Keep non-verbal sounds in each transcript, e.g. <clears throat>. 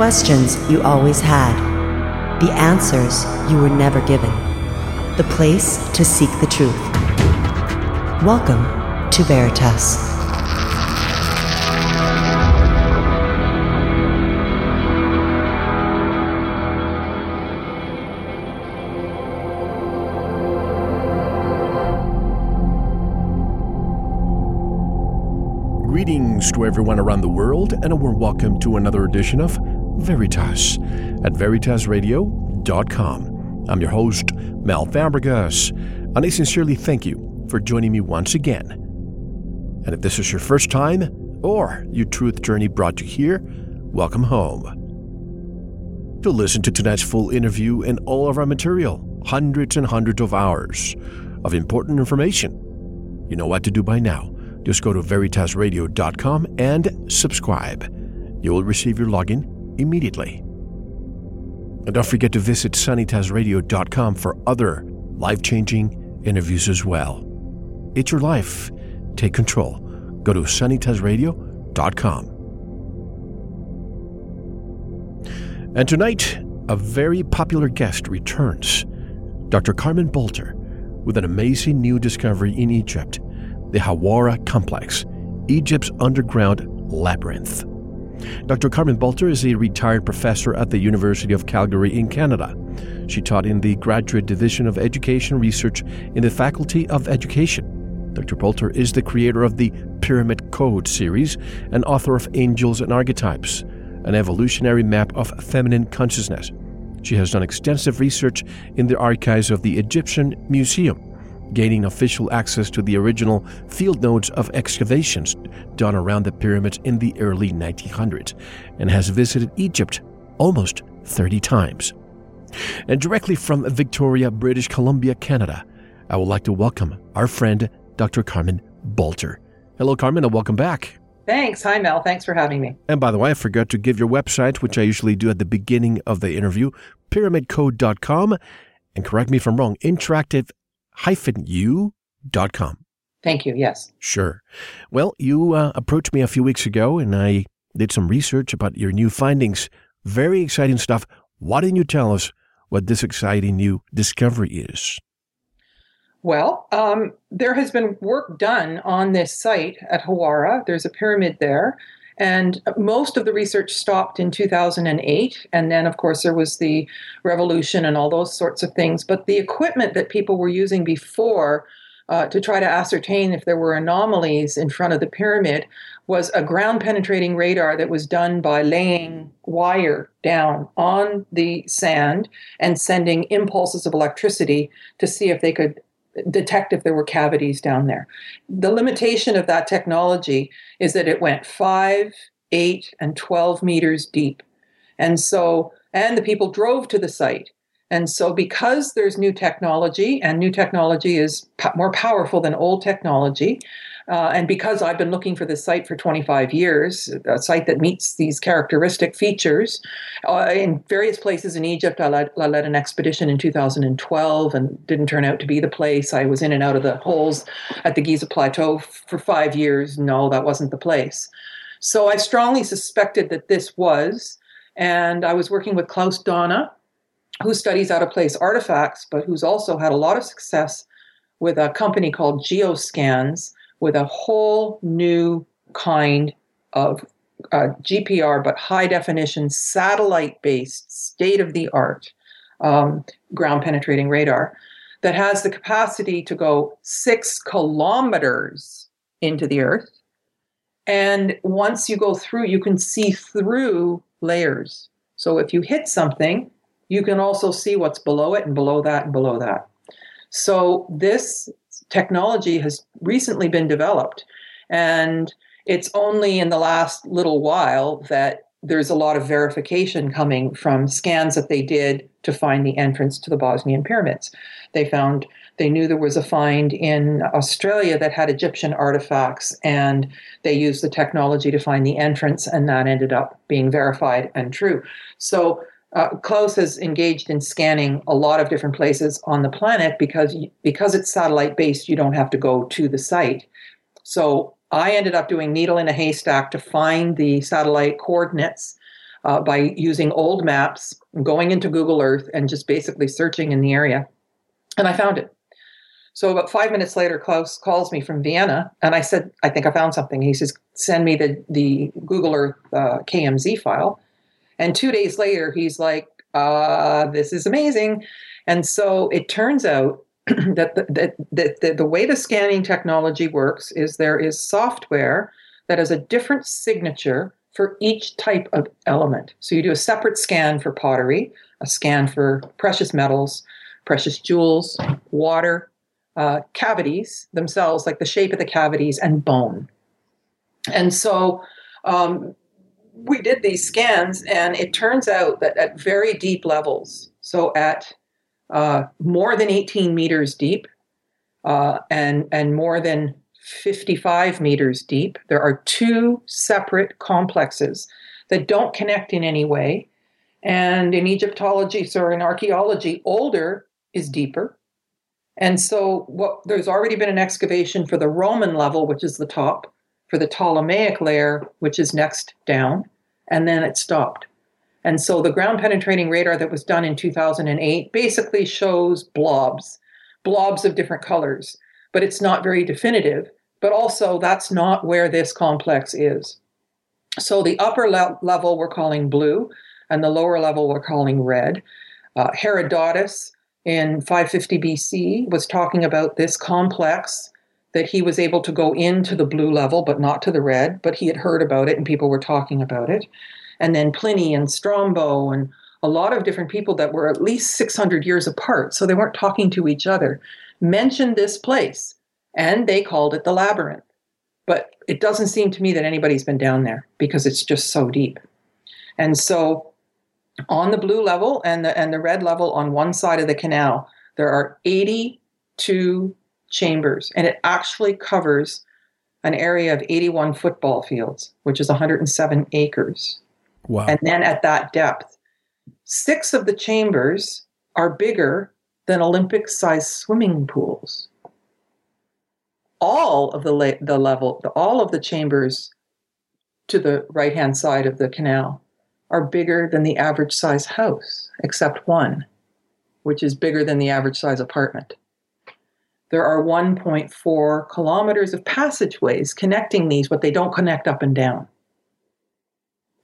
Questions you always had, the answers you were never given, the place to seek the truth. Welcome to Veritas. Greetings to everyone around the world, and a warm welcome to another edition of Veritas at veritasradio.com. I'm your host, Mel Fabregas, and I sincerely thank you for joining me once again. And if this is your first time, or your truth journey brought you here, welcome home. To listen to tonight's full interview and all of our material, hundreds and hundreds of hours of important information, you know what to do by now just go to veritasradio.com and subscribe. You will receive your login immediately. And don't forget to visit sunnytasradio.com for other life changing interviews as well. It's your life. Take control. Go to sunnytasradio.com. And tonight, a very popular guest returns Dr. Carmen Boulter with an amazing new discovery in Egypt the Hawara Complex, Egypt's underground labyrinth. Dr. Carmen Boulter is a retired professor at the University of Calgary in Canada. She taught in the Graduate Division of Education Research in the Faculty of Education. Dr. Boulter is the creator of the Pyramid Code series and author of Angels and Archetypes, an evolutionary map of feminine consciousness. She has done extensive research in the archives of the Egyptian Museum gaining official access to the original field notes of excavations done around the pyramids in the early 1900s, and has visited Egypt almost 30 times. And directly from Victoria, British Columbia, Canada, I would like to welcome our friend, Dr. Carmen Boulter. Hello, Carmen, and welcome back. Thanks. Hi, Mel. Thanks for having me. And by the way, I forgot to give your website, which I usually do at the beginning of the interview, pyramidcode.com. And correct me if I'm wrong, interactive u.com. Thank you. Yes. Sure. Well, you uh, approached me a few weeks ago and I did some research about your new findings. Very exciting stuff. Why didn't you tell us what this exciting new discovery is? Well, um, there has been work done on this site at Hawara. There's a pyramid there. And most of the research stopped in 2008. And then, of course, there was the revolution and all those sorts of things. But the equipment that people were using before uh, to try to ascertain if there were anomalies in front of the pyramid was a ground penetrating radar that was done by laying wire down on the sand and sending impulses of electricity to see if they could detect if there were cavities down there. The limitation of that technology is that it went five, eight, and 12 meters deep. And so, and the people drove to the site. And so, because there's new technology, and new technology is more powerful than old technology, uh, and because I've been looking for this site for 25 years, a site that meets these characteristic features, uh, in various places in Egypt, I led, I led, an expedition in 2012 and didn't turn out to be the place. I was in and out of the holes at the Giza Plateau for five years. No, that wasn't the place. So I strongly suspected that this was, and I was working with Klaus Dona, who studies out of place artifacts, but who's also had a lot of success with a company called Geoscans with a whole new kind of uh, GPR, but high definition, satellite based, state of the art um, ground penetrating radar that has the capacity to go six kilometers into the earth. And once you go through, you can see through layers. So if you hit something, you can also see what's below it and below that and below that. So this technology has recently been developed. And it's only in the last little while that there's a lot of verification coming from scans that they did to find the entrance to the Bosnian pyramids. They found they knew there was a find in Australia that had Egyptian artifacts, and they used the technology to find the entrance, and that ended up being verified and true. So uh, has engaged in scanning a lot of different places on the planet because because it's satellite based. You don't have to go to the site. So I ended up doing needle in a haystack to find the satellite coordinates uh, by using old maps, going into Google Earth, and just basically searching in the area, and I found it. So about five minutes later, Klaus calls me from Vienna, and I said, "I think I found something." He says, "Send me the the Google Earth uh, KMZ file." And two days later, he's like, uh, "This is amazing." And so it turns out <clears throat> that the, that, that the, the way the scanning technology works is there is software that has a different signature for each type of element. So you do a separate scan for pottery, a scan for precious metals, precious jewels, water, uh, cavities themselves, like the shape of the cavities, and bone. And so um, we did these scans, and it turns out that at very deep levels, so at uh, more than 18 meters deep uh, and, and more than 55 meters deep, there are two separate complexes that don't connect in any way. And in Egyptology, so in archaeology, older is deeper and so what there's already been an excavation for the Roman level, which is the top, for the Ptolemaic layer, which is next down, and then it stopped. And so the ground penetrating radar that was done in 2008 basically shows blobs, blobs of different colors, but it's not very definitive. But also, that's not where this complex is. So the upper le- level we're calling blue, and the lower level we're calling red. Uh, Herodotus in 550 BC was talking about this complex that he was able to go into the blue level but not to the red, but he had heard about it and people were talking about it. And then Pliny and Strabo and a lot of different people that were at least 600 years apart, so they weren't talking to each other, mentioned this place and they called it the labyrinth. But it doesn't seem to me that anybody's been down there because it's just so deep. And so on the blue level and the and the red level on one side of the canal there are 82 chambers and it actually covers an area of 81 football fields which is 107 acres. Wow. And then at that depth six of the chambers are bigger than olympic sized swimming pools. All of the la- the level all of the chambers to the right hand side of the canal are bigger than the average size house, except one, which is bigger than the average size apartment. There are 1.4 kilometers of passageways connecting these, but they don't connect up and down.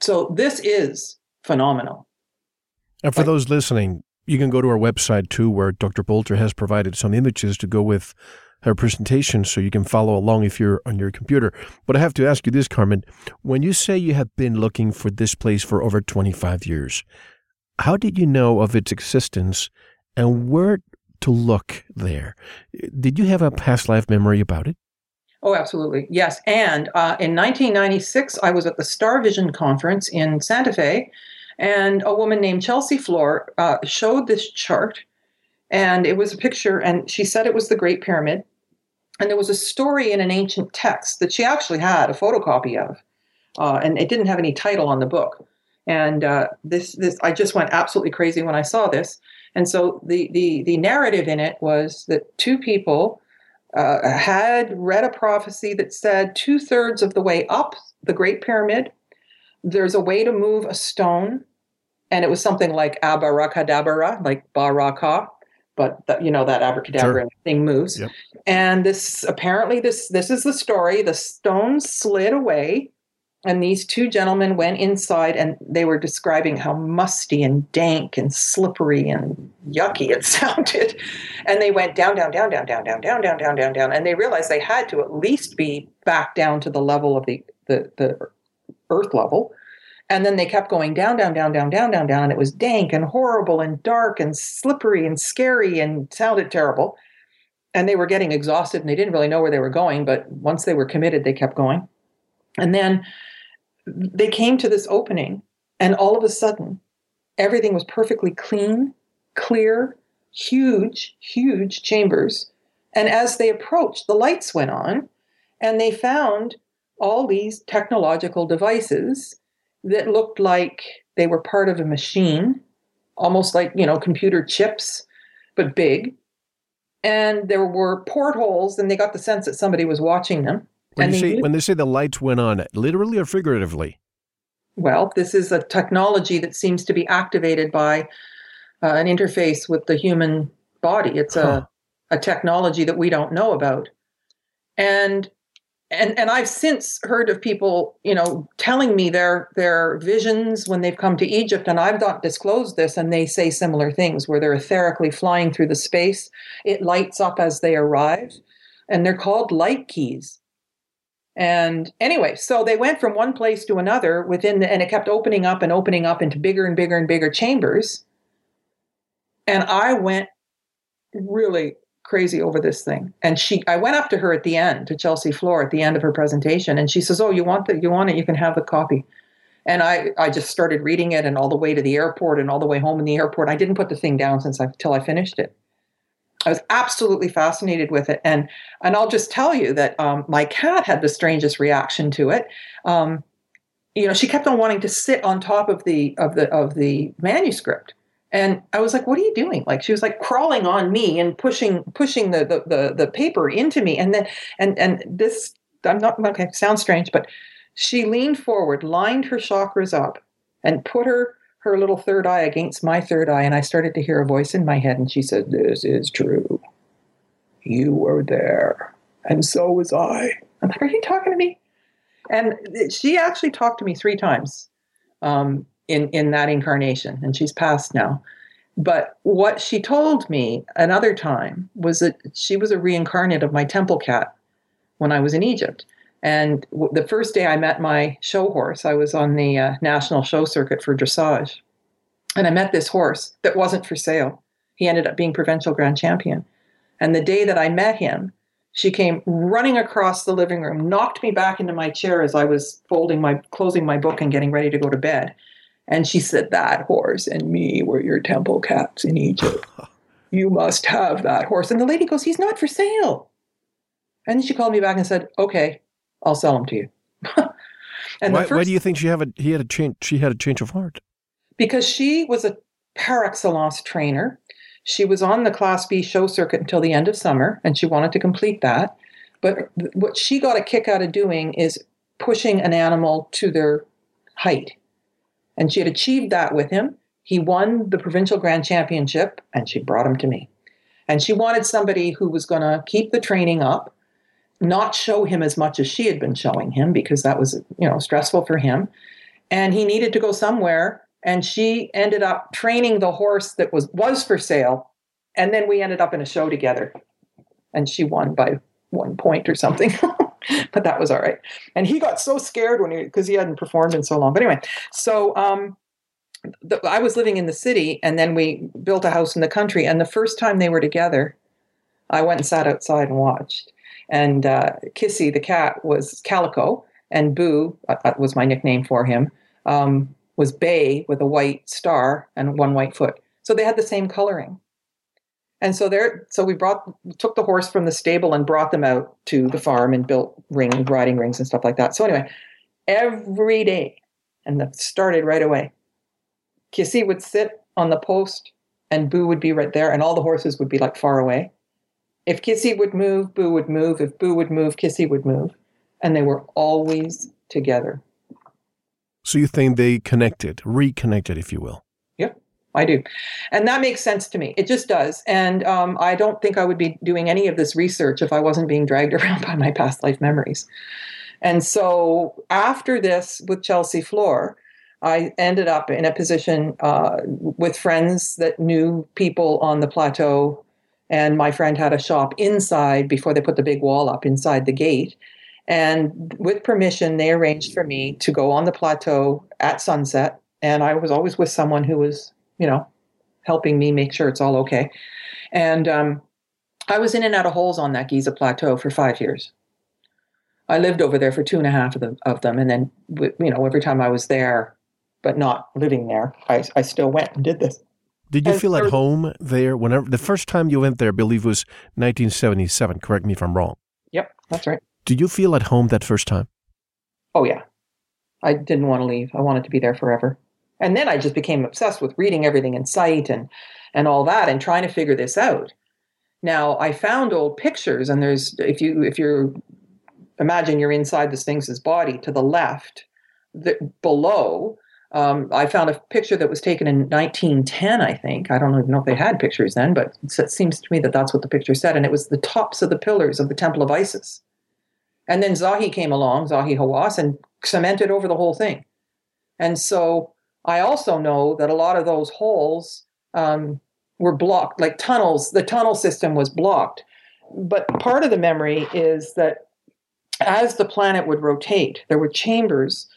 So this is phenomenal. And for those listening, you can go to our website too, where Dr. Boulter has provided some images to go with her presentation so you can follow along if you're on your computer. But I have to ask you this, Carmen. When you say you have been looking for this place for over 25 years, how did you know of its existence and where to look there? Did you have a past life memory about it? Oh, absolutely. Yes. And uh, in 1996, I was at the Star Vision conference in Santa Fe, and a woman named Chelsea Floor uh, showed this chart and it was a picture, and she said it was the Great Pyramid. And there was a story in an ancient text that she actually had a photocopy of, uh, and it didn't have any title on the book. And uh, this, this, I just went absolutely crazy when I saw this. And so the the the narrative in it was that two people uh, had read a prophecy that said two thirds of the way up the Great Pyramid, there's a way to move a stone, and it was something like abracadabra, like baraka, but the, you know that abracadabra sure. thing moves. Yep. And this apparently this this is the story. The stone slid away, and these two gentlemen went inside, and they were describing how musty and dank and slippery and yucky it sounded. And they went down, down, down, down, down, down, down, down, down, down, down, and they realized they had to at least be back down to the level of the the, the earth level and then they kept going down, down, down, down, down, down, down. And it was dank and horrible and dark and slippery and scary and sounded terrible. And they were getting exhausted and they didn't really know where they were going. But once they were committed, they kept going. And then they came to this opening And all of a sudden, everything was perfectly clean, clear, huge, huge chambers. And as they approached, the lights went on, and they found all these technological devices that looked like they were part of a machine, almost like, you know, computer chips, but big. And there were portholes, and they got the sense that somebody was watching them. When, you they say, when they say the lights went on, literally or figuratively? Well, this is a technology that seems to be activated by uh, an interface with the human body. It's Huh. a, a technology that we don't know about. And and and I've since heard of people, you know, telling me their their visions when they've come to Egypt, and I've not disclosed this, and they say similar things where they're etherically flying through the space. It lights up as they arrive, and they're called light keys. And anyway, so they went from one place to another within the, and it kept opening up and opening up into bigger and bigger and bigger chambers. And I went really crazy over this thing. And she, I went up to her at the end, to Chelsea Floor at the end of her presentation, and she says, "Oh, you want the, you want it? You can have the copy." And I, I just started reading it, and all the way to the airport, and all the way home in the airport. I didn't put the thing down since I till I finished it. I was absolutely fascinated with it, and and I'll just tell you that um, my cat had the strangest reaction to it. Um, you know, she kept on wanting to sit on top of the of the of the manuscript, and I was like, "What are you doing?" Like she was like crawling on me and pushing pushing the the the, the paper into me, and then and and this I'm not okay. Sounds strange, but she leaned forward, lined her chakras up, and put her her little third eye against my third eye, and I started to hear a voice in my head, and she said, "This is true. You were there, and so was I." I'm like, "Are you talking to me?" And she actually talked to me three times um, in in that incarnation, and she's passed now. But what she told me another time was that she was a reincarnate of my temple cat when I was in Egypt. And w- the first day I met my show horse, I was on the uh, national show circuit for dressage. And I met this horse that wasn't for sale. He ended up being provincial grand champion. And the day that I met him, she came running across the living room, knocked me back into my chair as I was folding my closing my book and getting ready to go to bed. And she said, That horse and me were your temple cats in Egypt. <laughs> You must have that horse. And the lady goes, He's not for sale. And she called me back and said, Okay, I'll sell them to you. <laughs> and Why, first, why do you think she have a he had a change? She had a change of heart. because she was a par excellence trainer. She was on the Class B show circuit until the end of summer, and she wanted to complete that. But what she got a kick out of doing is pushing an animal to their height. And she had achieved that with him. He won the provincial grand championship, and she brought him to me. And she wanted somebody who was going to keep the training up, not show him as much as she had been showing him because that was, you know, stressful for him. And he needed to go somewhere and she ended up training the horse that was was for sale and then we ended up in a show together. And she won by one point or something <laughs> but that was all right. And he got so scared when he because he hadn't performed in so long. But anyway so um the, i was living in the city and then we built a house in the country and the first time they were together i went and sat outside and watched and uh, kissy the cat was calico and boo uh, uh, was my nickname for him um, was bay with a white star and one white foot. So they had the same coloring. And so there, so we brought, took the horse from the stable and brought them out to the farm and built ring, riding rings and stuff like that. So anyway, every day, and that started right away. Kissy would sit on the post and Boo would be right there and all the horses would be like far away. If Kissy would move, Boo would move. If Boo would move, Kissy would move. And they were always together. So you think they connected, reconnected, if you will? Yep, I do. And that makes sense to me. It just does. And um, I don't think I would be doing any of this research if I wasn't being dragged <laughs> around by my past life memories. And so after this with Chelsea Floor, I ended up in a position uh, with friends that knew people on the plateau. And my friend had a shop inside before they put the big wall up inside the gate. And with permission, they arranged for me to go on the plateau at sunset. And I was always with someone who was, you know, helping me make sure it's all okay. And um, I was in and out of holes on that Giza plateau for five years. I lived over there for two and a half of, the, of them. And then, you know, every time I was there, but not living there. I, I still went and did this. Did you And feel at home there whenever the first time you went there, I believe was 1977, correct me if I'm wrong. Yep, that's right. Did you feel at home that first time? Oh yeah. I didn't want to leave. I wanted to be there forever. And then I just became obsessed with reading everything in sight and and all that and trying to figure this out. Now I found old pictures and there's if you if you're imagine you're inside the Sphinx's body to the left, the, below um, I found a picture that was taken in 1910, I think. I don't even know if they had pictures then, but it seems to me that that's what the picture said. And it was the tops of the pillars of the Temple of Isis. And then Zahi came along, Zahi Hawass, and cemented over the whole thing. And so I also know that a lot of those holes um, were blocked, like tunnels. The tunnel system was blocked. But part of the memory is that as the planet would rotate, there were chambers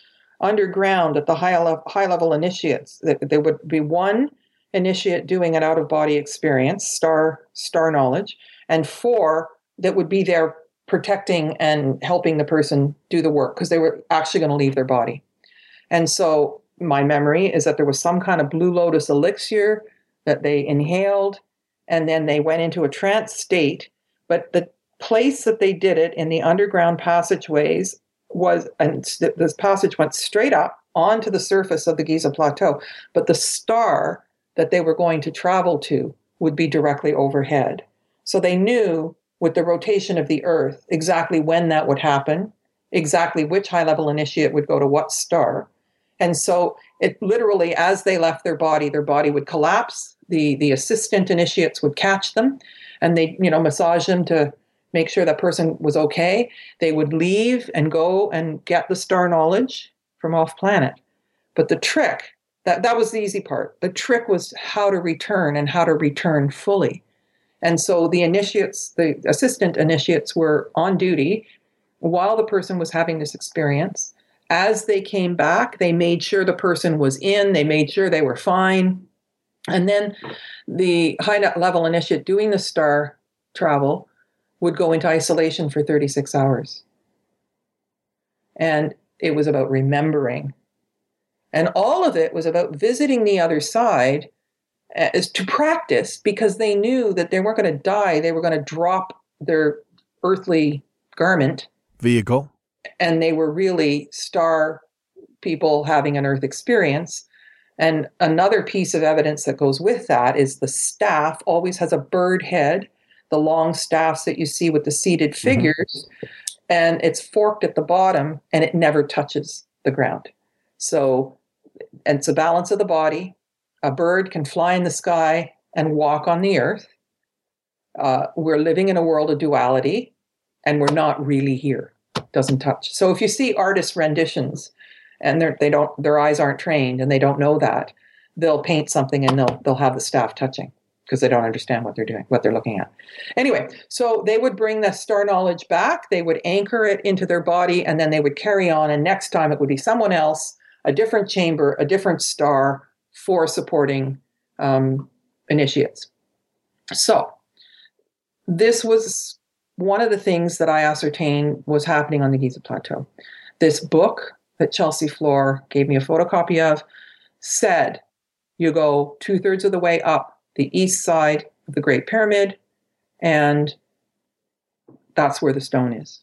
underground at the high, le- high level initiates. There would be one initiate doing an out of body experience, star star knowledge, and four that would be there protecting and helping the person do the work because they were actually going to leave their body. And so my memory is that there was some kind of blue lotus elixir that they inhaled and then they went into a trance state. But the place that they did it in the underground passageways was, and this passage went straight up onto the surface of the Giza Plateau. But the star that they were going to travel to would be directly overhead. So they knew with the rotation of the Earth exactly when that would happen, exactly which high level initiate would go to what star. And so it literally, as they left their body, their body would collapse. The the assistant initiates would catch them and they, you know, massage them to make sure that person was okay. They would leave and go and get the star knowledge from off planet. But the trick, that, that was the easy part. The trick was how to return and how to return fully. And so the initiates, the assistant initiates were on duty while the person was having this experience. As they came back, they made sure the person was in, they made sure they were fine. And then the high level initiate doing the star travel would go into isolation for 36 hours. And it was about remembering. And all of it was about visiting the other side eh, as to practice because they knew that they weren't going to die. They were going to drop their earthly garment Vehicle. and they were really star people having an earth experience. And another piece of evidence that goes with that is the staff always has a bird head, the long staffs that you see with the seated figures, and it's forked at the bottom and it never touches the ground. So and it's a balance of the body. A bird can fly in the sky and walk on the earth. Uh, we're living in a world of duality and we're not really here doesn't touch. So if you see artist renditions and they're, they don't, their eyes aren't trained and they don't know that, they'll paint something and they'll they'll have the staff touching because they don't understand what they're doing, what they're looking at. Anyway, so they would bring the star knowledge back, they would anchor it into their body, and then they would carry on. And next time it would be someone else, a different chamber, a different star for supporting um, initiates. So this was one of the things that I ascertained was happening on the Giza Plateau. This book that Chelsea Floor gave me a photocopy of said you go two thirds of the way up the east side of the Great Pyramid, and that's where the stone is.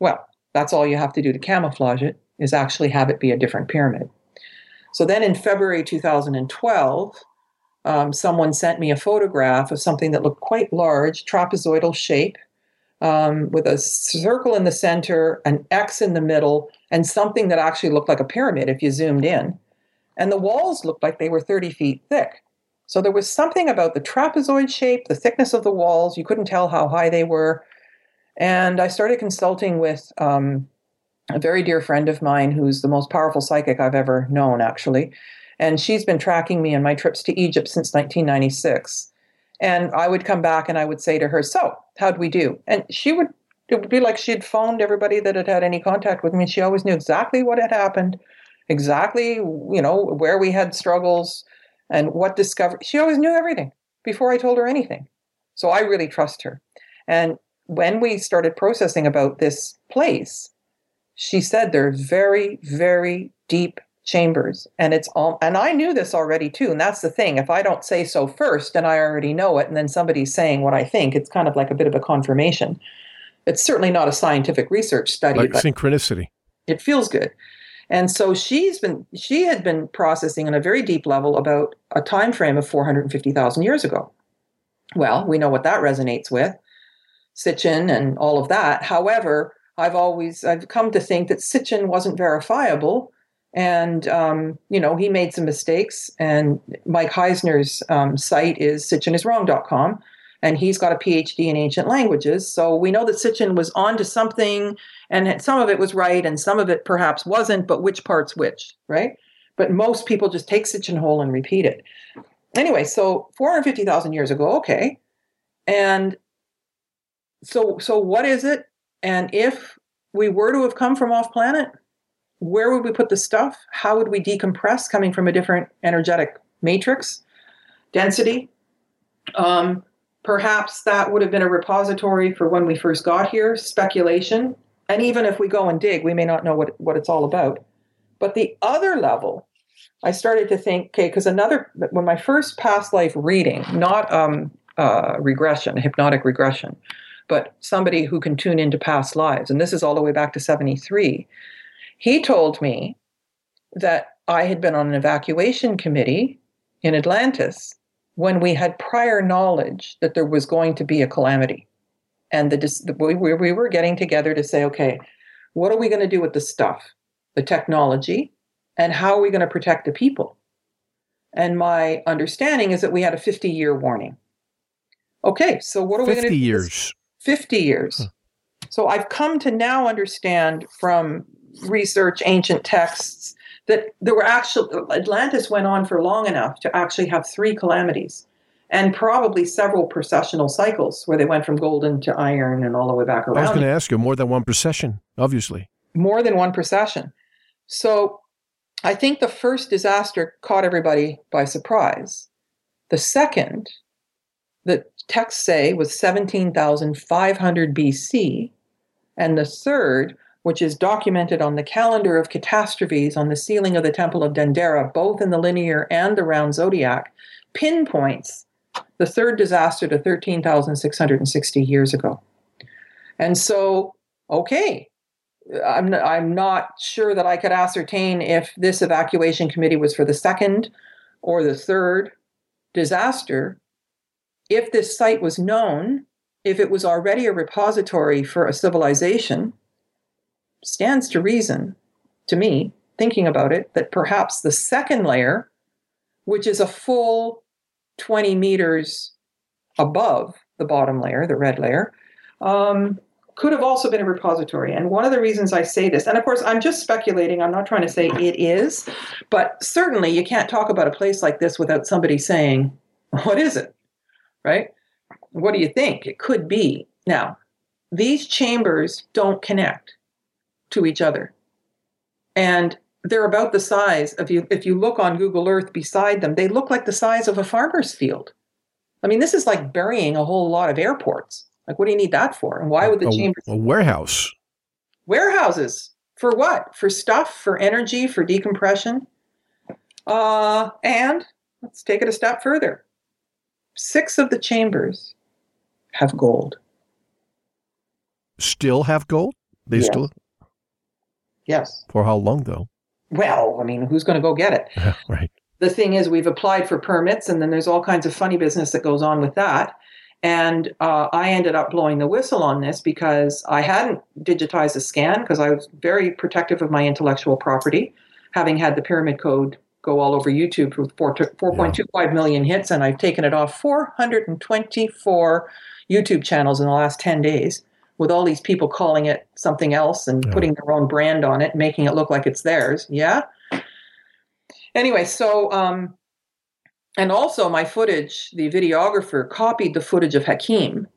Well, that's all you have to do to camouflage it, is actually have it be a different pyramid. So then in February 2012, um, someone sent me a photograph of something that looked quite large, trapezoidal shape, um, with a circle in the center, an X in the middle, and something that actually looked like a pyramid if you zoomed in. And the walls looked like they were 30 feet thick. So there was something about the trapezoid shape, the thickness of the walls. You couldn't tell how high they were. And I started consulting with um, a very dear friend of mine who's the most powerful psychic I've ever known, actually. And she's been tracking me in my trips to Egypt since 1996. And I would come back and I would say to her, So, how'd we do? And she would, it would be like she'd phoned everybody that had had any contact with me. She always knew exactly what had happened, exactly, you know, where we had struggles and what discovery. She always knew everything before I told her anything. So I really trust her. And when we started processing about this place, she said there are very, very deep chambers and it's all and i knew this already too and that's the thing if i don't say so first and i already know it and then somebody's saying what i think it's kind of like a bit of a confirmation it's certainly not a scientific research study like synchronicity it feels good and so she's been she had been processing on a very deep level about a time frame of 450000 years ago. Well we know what that resonates with sitchin and all of that. However i've always i've come to think that sitchin wasn't verifiable. And um, you know he made some mistakes. And mike heiser's um, site is sitchiniswrong.com and he's got a phd in ancient languages so we know that sitchin was onto something and some of it was right and some of it perhaps wasn't but which part's which right but most people just take sitchin whole and repeat it anyway so 450000 years ago okay and so so what is it and if we were to have come from off planet where would we put the stuff? How would we decompress coming from a different energetic matrix density? Um, perhaps that would have been a repository for when we first got here, speculation. And even if we go and dig, we may not know what, what it's all about. But the other level, I started to think, okay, because another, when my first past life reading, not um, uh, regression, hypnotic regression, but somebody who can tune into past lives, and this is all the way back to 73 he told me that I had been on an evacuation committee in Atlantis when we had prior knowledge that there was going to be a calamity. And the, we, we were getting together to say, okay, what are we going to do with the stuff, the technology, and how are we going to protect the people? And my understanding is that we had a 50 year warning. Okay, so what are we going to do? 50 years. 50 years. Huh. So I've come to now understand from research ancient texts that there were actually Atlantis went on for long enough to actually have three calamities and probably several precessional cycles where they went from golden to iron and all the way back around. I was going to ask you more than one precession, obviously. More than one precession. So I think the first disaster caught everybody by surprise. The second, the texts say, was 17,500 BC. And the third which is documented on the calendar of catastrophes on the ceiling of the Temple of Dendera, both in the linear and the round zodiac, pinpoints the third disaster to 13,660 years ago. And so, okay, I'm, I'm not sure that I could ascertain if this evacuation committee was for the second or the third disaster. If this site was known, if it was already a repository for a civilization, stands to reason, to me, thinking about it, that perhaps the second layer, which is a full 20 meters above the bottom layer, the red layer, um, could have also been a repository. And one of the reasons I say this, and of course, I'm just speculating, I'm not trying to say it is, but certainly you can't talk about a place like this without somebody saying, What is it? Right? What do you think? It could be. Now, these chambers don't connect to each other. And they're about the size of you if you look on Google Earth beside them, they look like the size of a farmer's field. I mean, this is like burying a whole lot of airports. Like, what do you need that for? And why would the a, chambers? A warehouse. Warehouses for what? For stuff, for energy, for decompression. Uh, and let's take it a step further. Six of the chambers have gold. Still have gold? They yes. still Yes. For how long, though? Well, I mean, who's going to go get it? <laughs> right. The thing is, we've applied for permits, and then there's all kinds of funny business that goes on with that. And uh, I ended up blowing the whistle on this because I hadn't digitized a scan because I was very protective of my intellectual property, having had the pyramid code go all over YouTube with 4, 4.25 yeah. million hits, and I've taken it off 424 YouTube channels in the last 10 days with all these people calling it something else and yeah. putting their own brand on it, making it look like it's theirs. Yeah. Anyway, so um, and also my footage, the videographer copied the footage of Hakim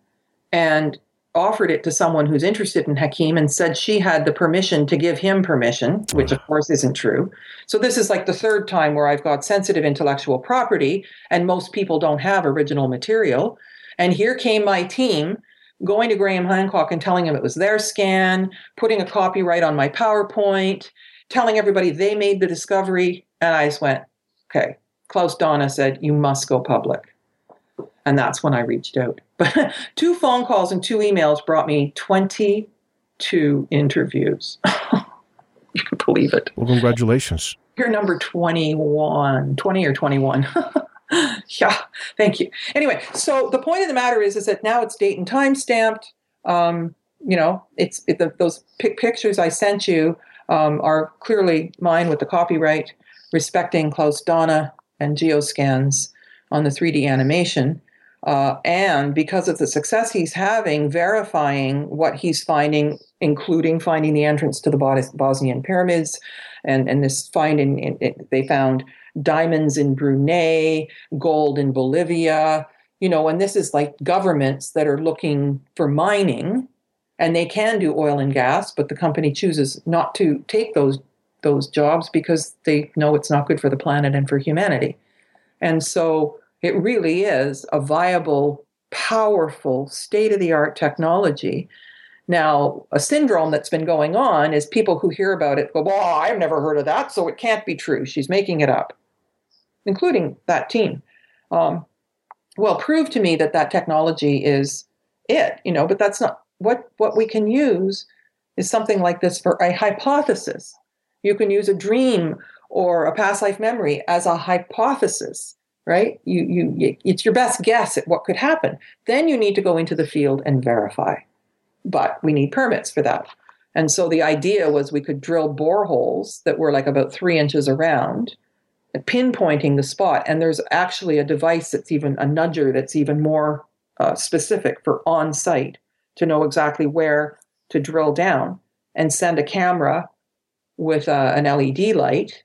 and offered it to someone who's interested in Hakim and said she had the permission to give him permission, which of course isn't true. So this is like the third time where I've got sensitive intellectual property and most people don't have original material. And here came my team going to Graham Hancock and telling him it was their scan, putting a copyright on my PowerPoint, telling everybody they made the discovery. And I just went, okay. Klaus Dona said, you must go public. And that's when I reached out. <laughs> But two phone calls and two emails brought me 22 interviews. <laughs> you can believe it. Well, congratulations. You're number 21, 20 or 21. <laughs> <laughs> yeah, thank you. Anyway, so the point of the matter is, is that now it's date and time stamped. Um, you know, it's it, the, those pic- pictures I sent you um, are clearly mine with the copyright, respecting Klaus Dona and geoscans on the 3D animation. Uh, and because of the success he's having, verifying what he's finding, including finding the entrance to the Bosnian pyramids, and, and this finding, they found diamonds in Brunei, gold in Bolivia, you know, and this is like governments that are looking for mining and they can do oil and gas, but the company chooses not to take those those jobs because they know it's not good for the planet and for humanity. And so it really is a viable, powerful, state of the art technology. Now, a syndrome that's been going on is people who hear about it go, Well, I've never heard of that, so it can't be true. She's making it up, including that team. Um, well, prove to me that that technology is it, you know, but that's not what what we can use is something like this for a hypothesis. You can use a dream or a past life memory as a hypothesis, right? You you it's your best guess at what could happen. Then you need to go into the field and verify. But we need permits for that. And so the idea was we could drill boreholes that were like about three inches around, pinpointing the spot. And there's actually a device that's even a nudger that's even more uh, specific for on site to know exactly where to drill down and send a camera with uh, an LED light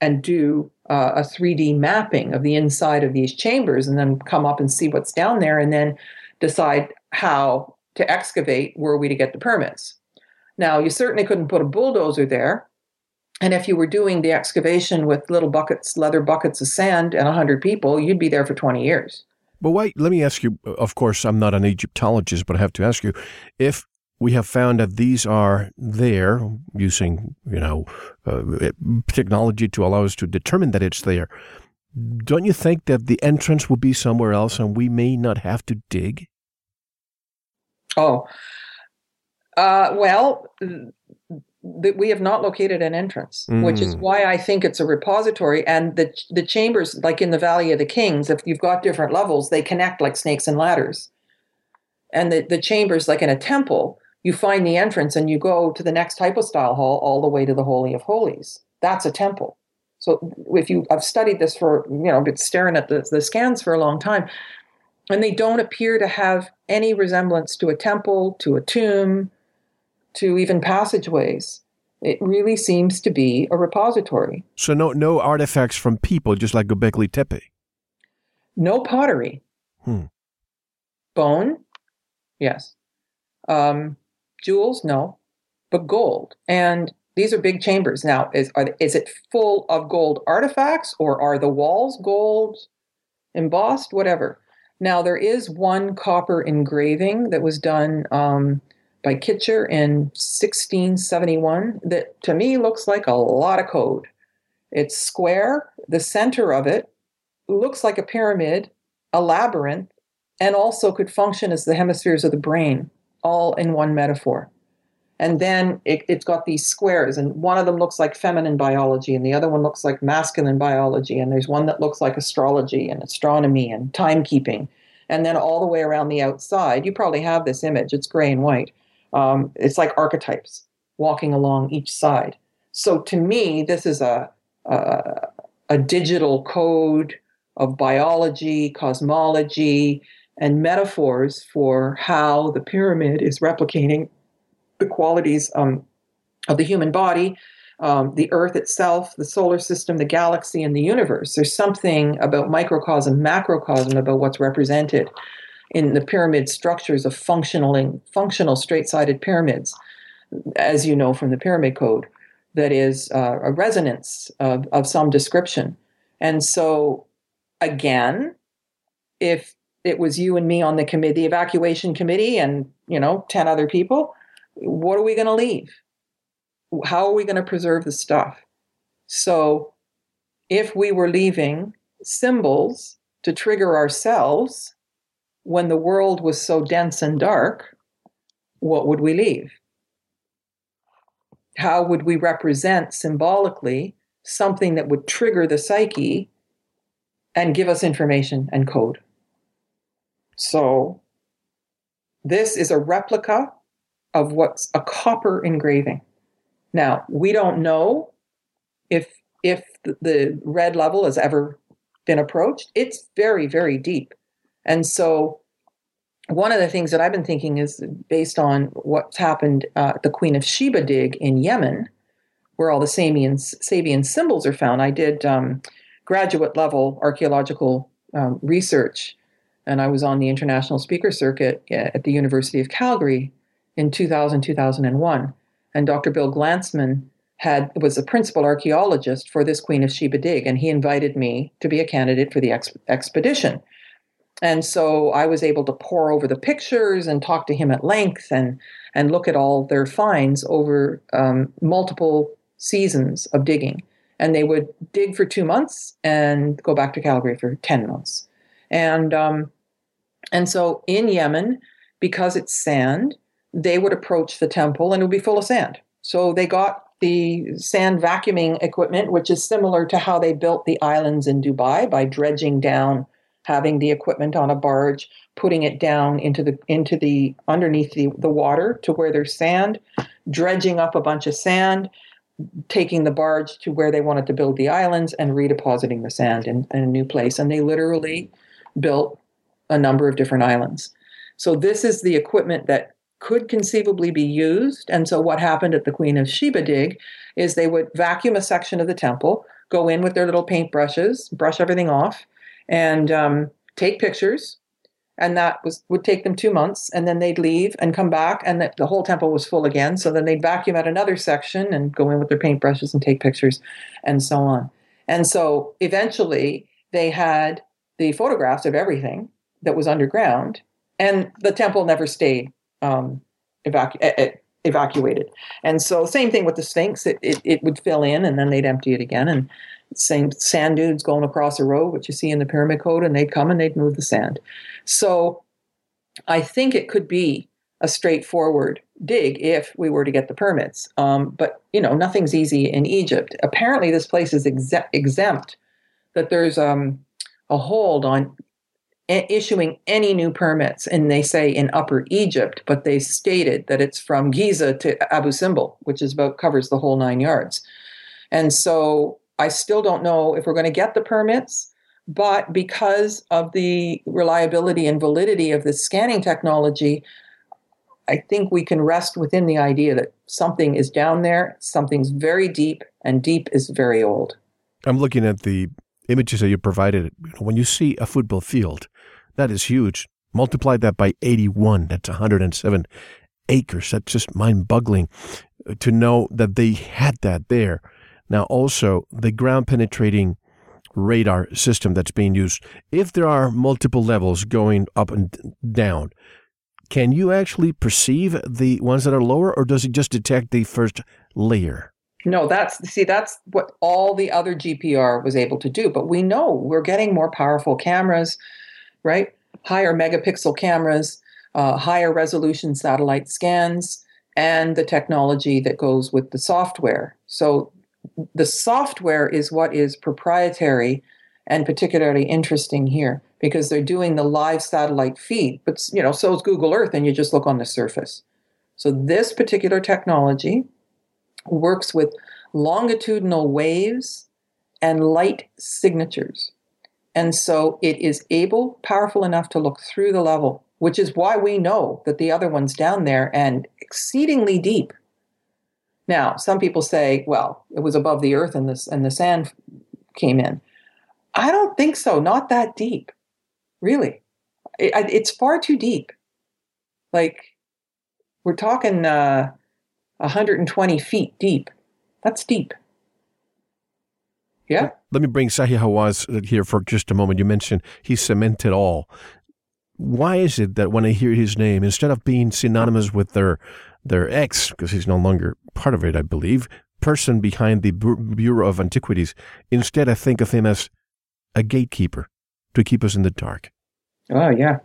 and do uh, a 3D mapping of the inside of these chambers and then come up and see what's down there and then decide how to excavate were we to get the permits. Now, you certainly couldn't put a bulldozer there. And if you were doing the excavation with little buckets, leather buckets of sand and 100 people, you'd be there for 20 years. But wait, let me ask you. Of course, I'm not an Egyptologist, but I have to ask you if we have found that these are there using, you know, uh, technology to allow us to determine that it's there. Don't you think that the entrance will be somewhere else and we may not have to dig? Oh, uh, well, that we have not located an entrance, mm. which is mm. why I think it's a repository. And the the chambers, like in the Valley of the Kings, if you've got different levels, they connect like snakes and ladders. And the, the chambers, like in a temple, you find the entrance and you go to the next hypostyle hall all the way to the Holy of Holies. That's a temple. So if you, I've studied this for, you know, been staring at the, the scans for a long time, and they don't appear to have any resemblance to a temple, to a tomb, to even passageways. It really seems to be a repository. So no no artifacts from people, just like Göbekli Tepe. No pottery. Hmm. Bone, yes. Um, jewels, no, but gold. And these are big chambers. Now, is are, is it full of gold artifacts, or are the walls gold embossed? Whatever. Now, there is one copper engraving that was done um, by Kircher in 1671 that to me looks like a lot of code. It's square, the center of it looks like a pyramid, a labyrinth, and also could function as the hemispheres of the brain, all in one metaphor. And then it, has got these squares, and one of them looks like feminine biology, and the other one looks like masculine biology, and there's one that looks like astrology and astronomy and timekeeping. And then all the way around the outside, you probably have this image, it's gray and white um, it's like archetypes walking along each side. So to me, this is a, a, a digital code of biology, cosmology, and metaphors for how the pyramid is replicating the qualities um, of the human body, um, the Earth itself, the solar system, the galaxy, and the universe. There's something about microcosm, macrocosm, about what's represented in the pyramid structures of functional, functional straight-sided pyramids, as you know from the pyramid code, that is uh, a resonance of, of some description. And so, again, if it was you and me on the committee, the evacuation committee, and you know, ten other people, what are we going to leave? how are we going to preserve the stuff? So, if we were leaving symbols to trigger ourselves when the world was so dense and dark, what would we leave? How would we represent symbolically something that would trigger the psyche and give us information and code? So, this is a replica of what's a copper engraving. Now, we don't know if if the red level has ever been approached. It's very, very deep. And so one of the things that I've been thinking is based on what's happened uh, at the Queen of Sheba dig in Yemen, where all the Sabian, Sabian symbols are found. I did um, graduate level archaeological um, research, and I was on the international speaker circuit uh, at the University of Calgary in 2000, 2001. And Dr. Bill Glanzman had was a principal archaeologist for this Queen of Sheba dig, and he invited me to be a candidate for the ex- expedition. And so I was able to pore over the pictures and talk to him at length and and look at all their finds over um, multiple seasons of digging. And they would dig for two months and go back to Calgary for ten months. And um, and so in Yemen, because it's sand, they would approach the temple and it would be full of sand. So they got the sand vacuuming equipment, which is similar to how they built the islands in Dubai by dredging down, having the equipment on a barge, putting it down into the into the underneath the, the water to where there's sand, dredging up a bunch of sand, taking the barge to where they wanted to build the islands and redepositing the sand in, in a new place. And they literally built a number of different islands. So this is the equipment that could conceivably be used. And so, what happened at the Queen of Sheba dig is they would vacuum a section of the temple, go in with their little paintbrushes, brush everything off, and um, take pictures. And that was would take them two months, and then they'd leave and come back, and the, the whole temple was full again. So then they'd vacuum out another section and go in with their paintbrushes and take pictures, and so on. And so eventually, they had the photographs of everything that was underground, and the temple never stayed um, evacu- evacuated. And so, same thing with the Sphinx. It, it, it, would fill in and then they'd empty it again. And same sand dunes going across a road, which you see in the pyramid code, and they'd come and they'd move the sand. So, I think it could be a straightforward dig if we were to get the permits. Um, but you know, nothing's easy in Egypt. Apparently, this place is exe- exempt. That there's um, a hold on issuing any new permits, and they say in Upper Egypt, but they stated that it's from Giza to Abu Simbel, which is about covers the whole nine yards. And so I still don't know if we're going to get the permits, but because of the reliability and validity of the scanning technology, I think we can rest within the idea that something is down there, something's very deep, and deep is very old. I'm looking at the images that you provided. When you see a football field, that is huge. Multiply that by 81. That's 107 acres. That's just mind boggling to know that they had that there. Now, also, the ground penetrating radar system that's being used, if there are multiple levels going up and down, can you actually perceive the ones that are lower, or does it just detect the first layer? No, that's see, that's what all the other GPR was able to do. But we know we're getting more powerful cameras right? Higher megapixel cameras, uh, higher resolution satellite scans, and the technology that goes with the software. So the software is what is proprietary and particularly interesting here because they're doing the live satellite feed, but you know, so is Google Earth, and you just look on the surface. So this particular technology works with longitudinal waves and light signatures. And so it is able, powerful enough to look through the level, which is why we know that the other one's down there and exceedingly deep. Now, some people say, well, it was above the earth and this and the sand came in. I don't think so. Not that deep, really. It, it's far too deep. Like we're talking uh, 120 feet deep. That's deep. Yeah. Let me bring Zahi Hawass here for just a moment. You mentioned he cemented all. Why is it that when I hear his name, instead of being synonymous with their their ex, because he's no longer part of it, I believe, person behind the Bureau of Antiquities. Instead, I think of him as a gatekeeper to keep us in the dark. Oh, yeah.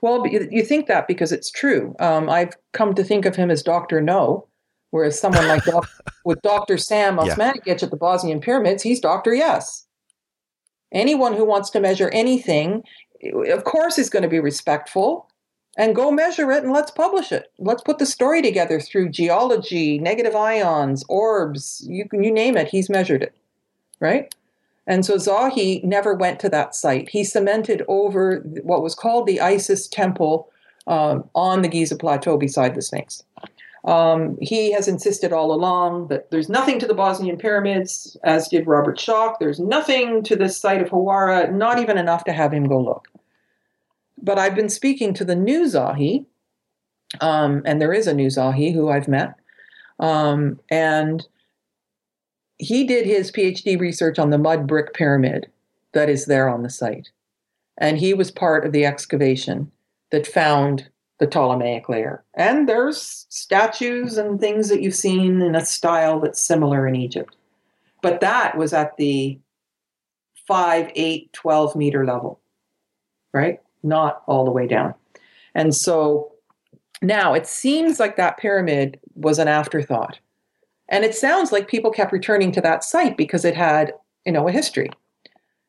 Well, you think that because it's true. Um, I've come to think of him as Dr. No, whereas someone like doc, <laughs> with Dr. Sam Osmanagic yeah. at the Bosnian pyramids, he's Dr. Yes. Anyone who wants to measure anything, of course, is going to be respectful and go measure it and let's publish it. Let's put the story together through geology, negative ions, orbs, you, can you name it, he's measured it, right? And so Zahi never went to that site. He cemented over what was called the Isis temple um, on the Giza Plateau beside the Sphinx. Um, he has insisted all along that there's nothing to the Bosnian pyramids, as did Robert Schoch. There's nothing to this site of Hawara, not even enough to have him go look. But I've been speaking to the new Zahi, um, and there is a new Zahi who I've met, um, and he did his PhD research on the mud brick pyramid that is there on the site. And he was part of the excavation that found the Ptolemaic layer. And there's statues and things that you've seen in a style that's similar in Egypt. But that was at the 5, 8, 12 meter level, right? Not all the way down. And so now it seems like that pyramid was an afterthought. And it sounds like people kept returning to that site because it had, you know, a history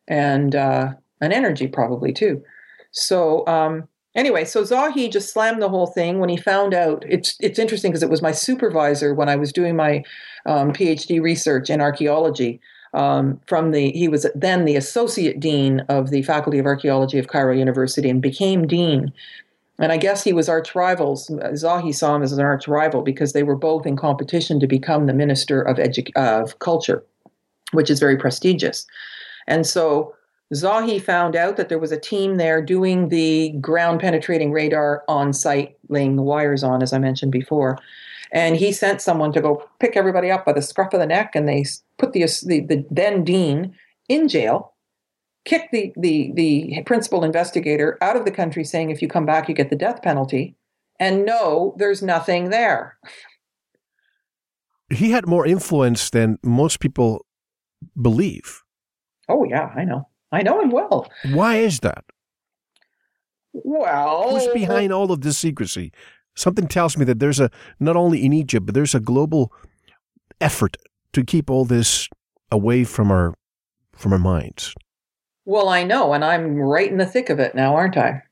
and uh, an energy probably too. So um, anyway, so Zahi just slammed the whole thing when he found out. It's it's interesting because it was my supervisor when I was doing my um, PhD research in archaeology. Um, from the he was then the associate dean of the Faculty of Archaeology of Cairo University and became dean and I guess he was arch rivals. Zahi saw him as an arch rival because they were both in competition to become the minister of, edu- of culture, which is very prestigious. And so Zahi found out that there was a team there doing the ground penetrating radar on site, laying the wires on, as I mentioned before. And he sent someone to go pick everybody up by the scruff of the neck, and they put the, the, the then dean in jail kicked the, the, the principal investigator out of the country saying if you come back you get the death penalty. And no there's nothing there. He had more influence than most people believe. Oh yeah i know. I know him well. Why is that? Well who's behind all of this secrecy something tells me that there's a not only in egypt but there's a global effort to keep all this away from our from our minds well, I know, and I'm right in the thick of it now, aren't I?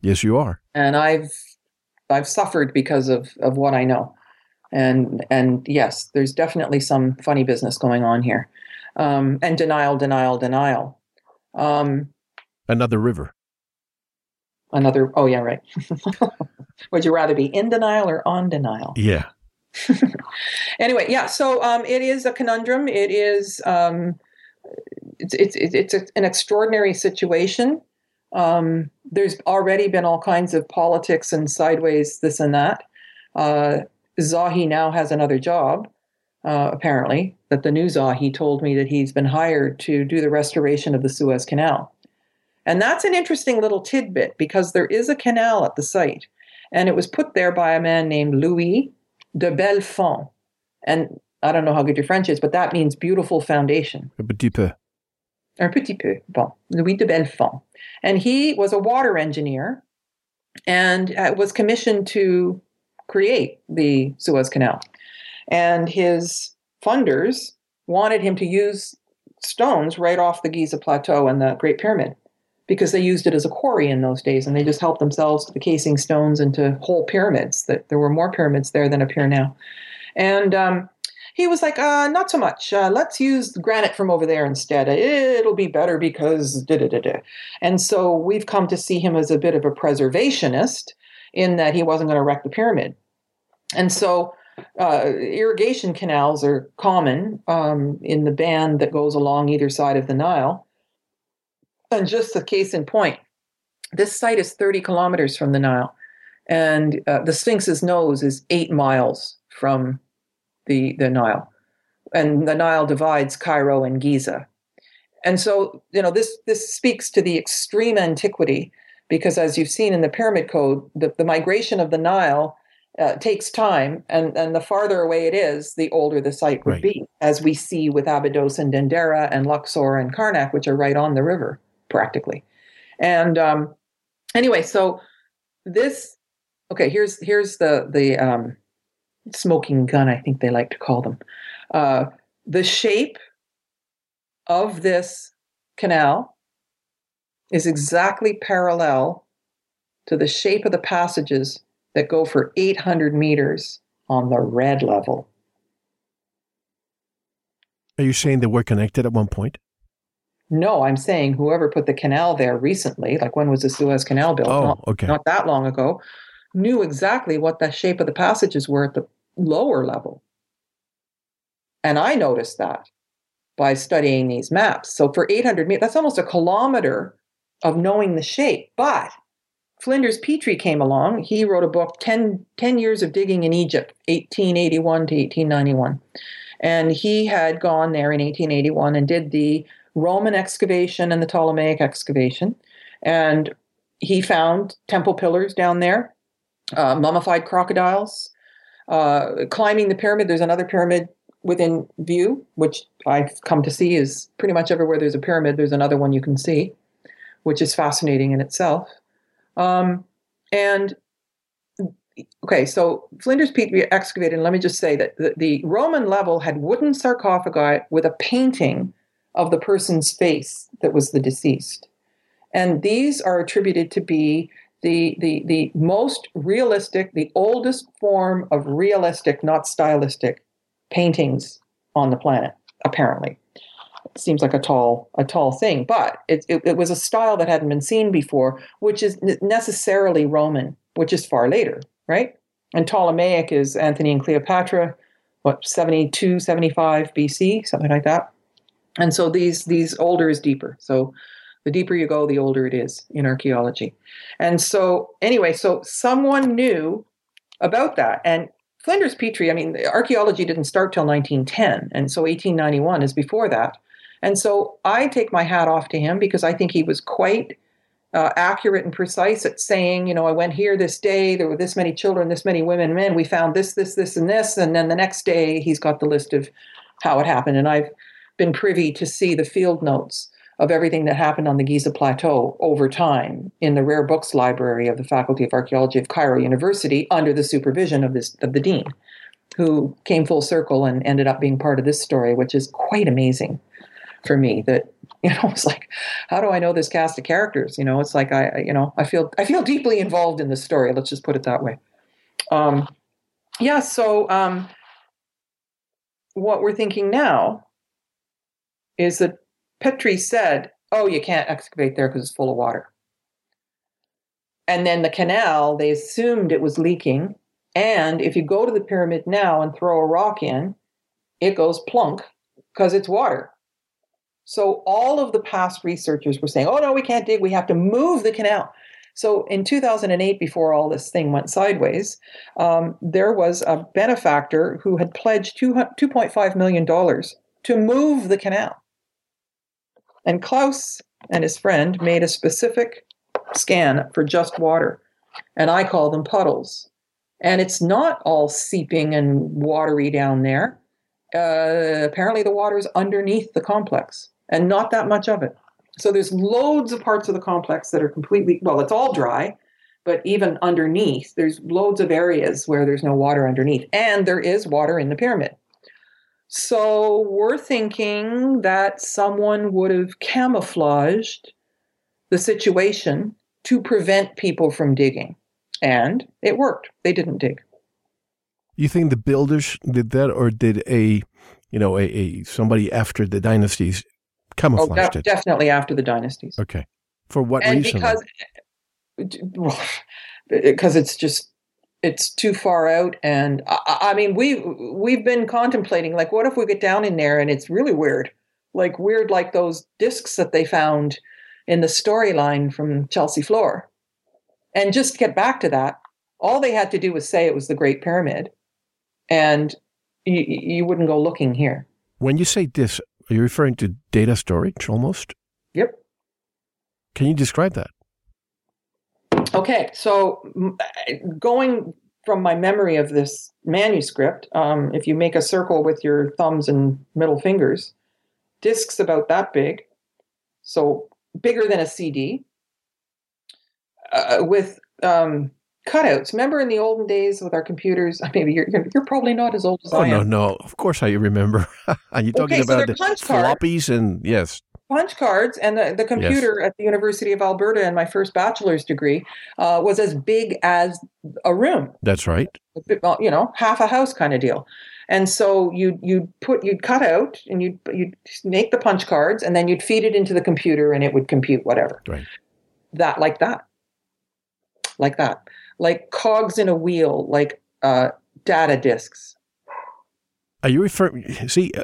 Yes, you are. And I've I've suffered because of of what I know, and and yes, there's definitely some funny business going on here, um, and denial, denial, denial. Um, another river. Another. Oh yeah, right. <laughs> Would you rather be in denial or on denial? Yeah. <laughs> anyway, yeah. So um, it is a conundrum. It is. Um, it's it's it's an extraordinary situation. Um, there's already been all kinds of politics and sideways this and that. Uh, Zahi now has another job. Uh, apparently, that the new Zahi told me that he's been hired to do the restoration of the Suez Canal. And that's an interesting little tidbit because there is a canal at the site, and it was put there by a man named Louis de Bellefond. And I don't know how good your French is, but that means beautiful foundation. A petit peu. Un petit peu. Bon, Louis de Bellefond. And he was a water engineer and uh, was commissioned to create the Suez Canal. And his funders wanted him to use stones right off the Giza Plateau and the Great Pyramid because they used it as a quarry in those days and they just helped themselves to the casing stones into whole pyramids. That there were more pyramids there than appear now. And um, he was like, uh, not so much. Uh, let's use granite from over there instead. It'll be better because da da da da. And so we've come to see him as a bit of a preservationist in that he wasn't going to wreck the pyramid. And so uh, irrigation canals are common um, in the band that goes along either side of the Nile. And just a case in point, this site is 30 kilometers from the Nile, and uh, the Sphinx's nose is eight miles from the, the Nile. And the Nile divides Cairo and Giza. And so, you know, this, this speaks to the extreme antiquity because, as you've seen in the Pyramid Code, the, the migration of the Nile uh, takes time, and, and the farther away it is, the older the site would Right. be, as we see with Abydos and Dendera and Luxor and Karnak, which are right on the river practically. And um, anyway, so this okay. Here's here's the the um, smoking gun. I think they like to call them. Uh, the shape of this canal is exactly parallel to the shape of the passages that go for 800 meters on the red level. Are you saying they were connected at one point? No, I'm saying whoever put the canal there recently, like when was the Suez Canal built? Oh, not, okay. not that long ago, knew exactly what the shape of the passages were at the lower level. And I noticed that by studying these maps. So for 800 meters, that's almost a kilometer of knowing the shape. But Flinders Petrie came along. He wrote a book, 10, 10 Years of Digging in Egypt, 1881 to 1891. And he had gone there in 1881 and did the Roman excavation and the Ptolemaic excavation. And he found temple pillars down there, uh, mummified crocodiles. Uh, climbing the pyramid, there's another pyramid within view, which I've come to see is pretty much everywhere there's a pyramid, there's another one you can see, which is fascinating in itself. Um, and okay, so Flinders Petrie excavated, and let me just say that the, the Roman level had wooden sarcophagi with a painting of the person's face that was the deceased. And these are attributed to be the, the, the most realistic, the oldest form of realistic, not stylistic, paintings on the planet, apparently. It seems like a tall, a tall thing, but it, it, it was a style that hadn't been seen before, which is necessarily Roman, which is far later, right? And Ptolemaic is Antony and Cleopatra, what, 72, 75 BC, something like that. And so these these older is deeper. So the deeper you go, the older it is in archaeology. And so anyway, so someone knew about that. And Flinders Petrie, I mean, archaeology didn't start till 1910, and so 1891 is before that. And so I take my hat off to him because I think he was quite uh, accurate and precise at saying, you know, I went here this day, there were this many children, this many women, men, we found this, this, this, and this. And then the next day, he's got the list of how it happened. And I've been privy to see the field notes of everything that happened on the Giza Plateau over time in the rare books library of the Faculty of Archaeology of Cairo University under the supervision of this of the dean, who came full circle and ended up being part of this story, which is quite amazing for me. That <laughs> you know, it's like, how do I know this cast of characters? You know, it's like I, you know, I feel I feel deeply involved in the story. Let's just put it that way. Um, yeah. So um, what we're thinking now is that Petrie said, "Oh, you can't excavate there because it's full of water." And then the canal, they assumed it was leaking. And if you go to the pyramid now and throw a rock in, it goes plunk because it's water. So all of the past researchers were saying, "Oh no, we can't dig. We have to move the canal." So in 2008, before all this thing went sideways, um, there was a benefactor who had pledged $2.5 million to move the canal. And Klaus and his friend made a specific scan for just water, and I call them puddles. And it's not all seeping and watery down there. Uh, apparently, the water is underneath the complex, and not that much of it. So there's loads of parts of the complex that are completely well, it's all dry, but even underneath, there's loads of areas where there's no water underneath, and there is water in the pyramid. So we're thinking that someone would have camouflaged the situation to prevent people from digging. And it worked. They didn't dig. You think the builders did that, or did a, you know, a, a somebody after the dynasties Oh, camouflaged de- it? definitely after the dynasties. Okay. For what and reason? because <laughs> because it's just it's too far out. And I, I mean we we've been contemplating like what if we get down in there and it's really weird? Like weird like those discs that they found in the storyline from chelsea floor. And just get back to that all they had to do was say it was the great pyramid. And you, you wouldn't go looking here. When you say this, are you referring to data storage almost? yep. Can you describe that? Okay, so going from my memory of this manuscript, um, if you make a circle with your thumbs and middle fingers, discs about that big, so bigger than a CD, uh, with um, cutouts. Remember in the olden days with our computers? <laughs> Maybe you're you're, you're probably not as old as oh, I am. no, no. Of course I remember. <laughs> Are you talking Okay, so about the floppies and yes. Punch cards and the, the computer at the University of Alberta in my first bachelor's degree uh, was as big as a room, That's right. well, you know, half a house kind of deal. And so you you'd put you'd cut out and you'd you'd make the punch cards and then you'd feed it into the computer and it would compute whatever. Right. That like that, like that, like cogs in a wheel, like uh, data disks. Are you referring? See, uh,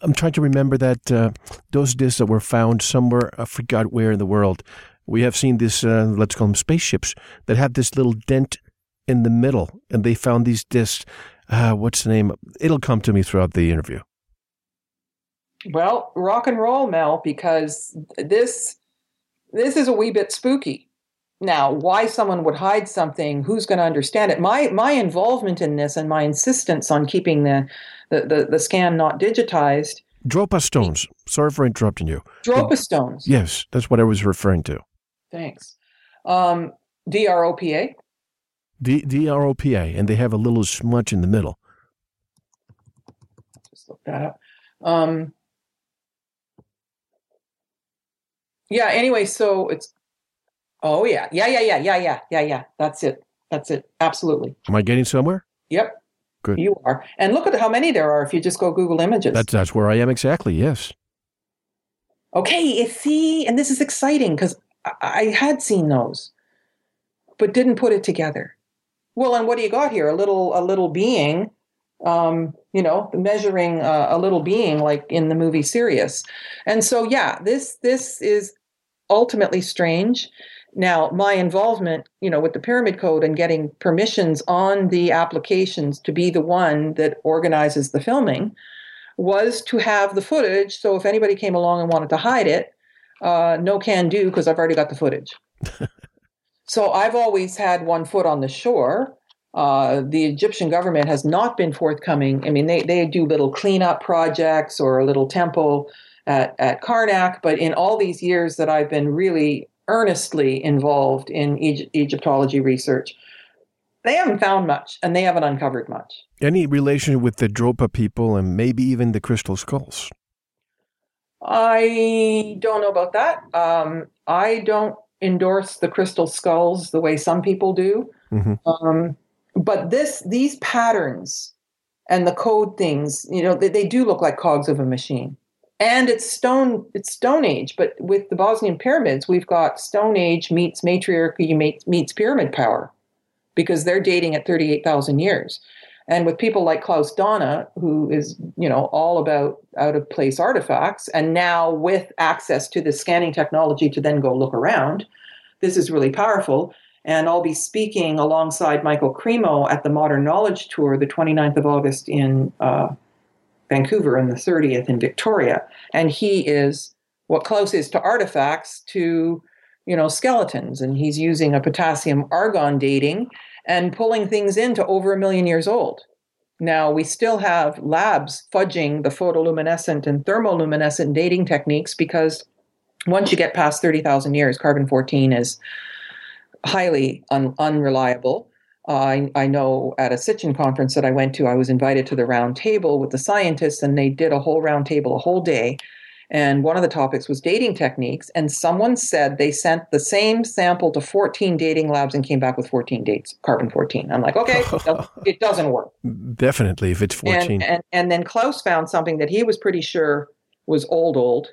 I'm trying to remember that uh, those discs that were found somewhere. I forgot where in the world. We have seen this. Uh, let's call them spaceships that have this little dent in the middle, and they found these discs. Uh, what's the name? It'll come to me throughout the interview. Well, rock and roll, Mel, because this this is a wee bit spooky. Now, why someone would hide something, who's going to understand it? My my involvement in this and my insistence on keeping the the, the, the scan not digitized, Dropa stones. Sorry for interrupting you. dropa stones Yes, that's what I was referring to. Thanks. Um, DROPA. D D R O P A, and they have a little smudge in the middle. Just look that up. Um, yeah. Anyway, so it's. Oh yeah, yeah, yeah, yeah, yeah, yeah, yeah, yeah. That's it. That's it. Absolutely. Am I getting somewhere? Yep. Good. You are. And look at how many there are if you just go Google Images. That's that's where I am exactly. Yes. okay, see, and this is exciting because I, I had seen those, but didn't put it together. Well, and what do you got here? A little, a little being, um, you know, measuring uh, a little being like in the movie Sirius. And so, yeah, this this is ultimately strange. Now, my involvement, you know, with the pyramid code and getting permissions on the applications to be the one that organizes the filming was to have the footage. So if anybody came along and wanted to hide it, uh, no can do because I've already got the footage. <laughs> so I've always had one foot on the shore. Uh, the Egyptian government has not been forthcoming. I mean, they, they do little cleanup projects or a little temple at, at Karnak, but in all these years that I've been really earnestly involved in Egy- Egyptology research, they haven't found much and they haven't uncovered much. Any relation with the Dropa people and maybe even the crystal skulls? I don't know about that. Um, I don't endorse the crystal skulls the way some people do. Mhm. Um, but this, these patterns and the code things, you know, they, they do look like cogs of a machine. And it's stone, it's Stone Age. But with the Bosnian pyramids, we've got Stone Age meets matriarchy meets, pyramid power, because they're dating at thirty-eight thousand years. And with people like Klaus Dona, who is, you know, all about out of place artifacts, and now with access to the scanning technology to then go look around, this is really powerful. And I'll be speaking alongside Michael Cremo at the Modern Knowledge Tour the 29th of August in uh, Vancouver and the 30th in Victoria. And he is what Klaus is to artifacts to, you know, skeletons. And he's using a potassium argon dating and pulling things into over a million years old. Now, we still have labs fudging the photoluminescent and thermoluminescent dating techniques because once you get past 30,000 years, carbon 14 is highly un- unreliable. I, I know at a Sitchin conference that I went to, I was invited to the round table with the scientists, and they did a whole round table a whole day. And one of the topics was dating techniques. And someone said they sent the same sample to 14 dating labs and came back with 14 dates, carbon 14. I'm like, okay, <laughs> it doesn't- it doesn't work. Definitely, if it's 14. And, and, and then Klaus found something that he was pretty sure was old, old.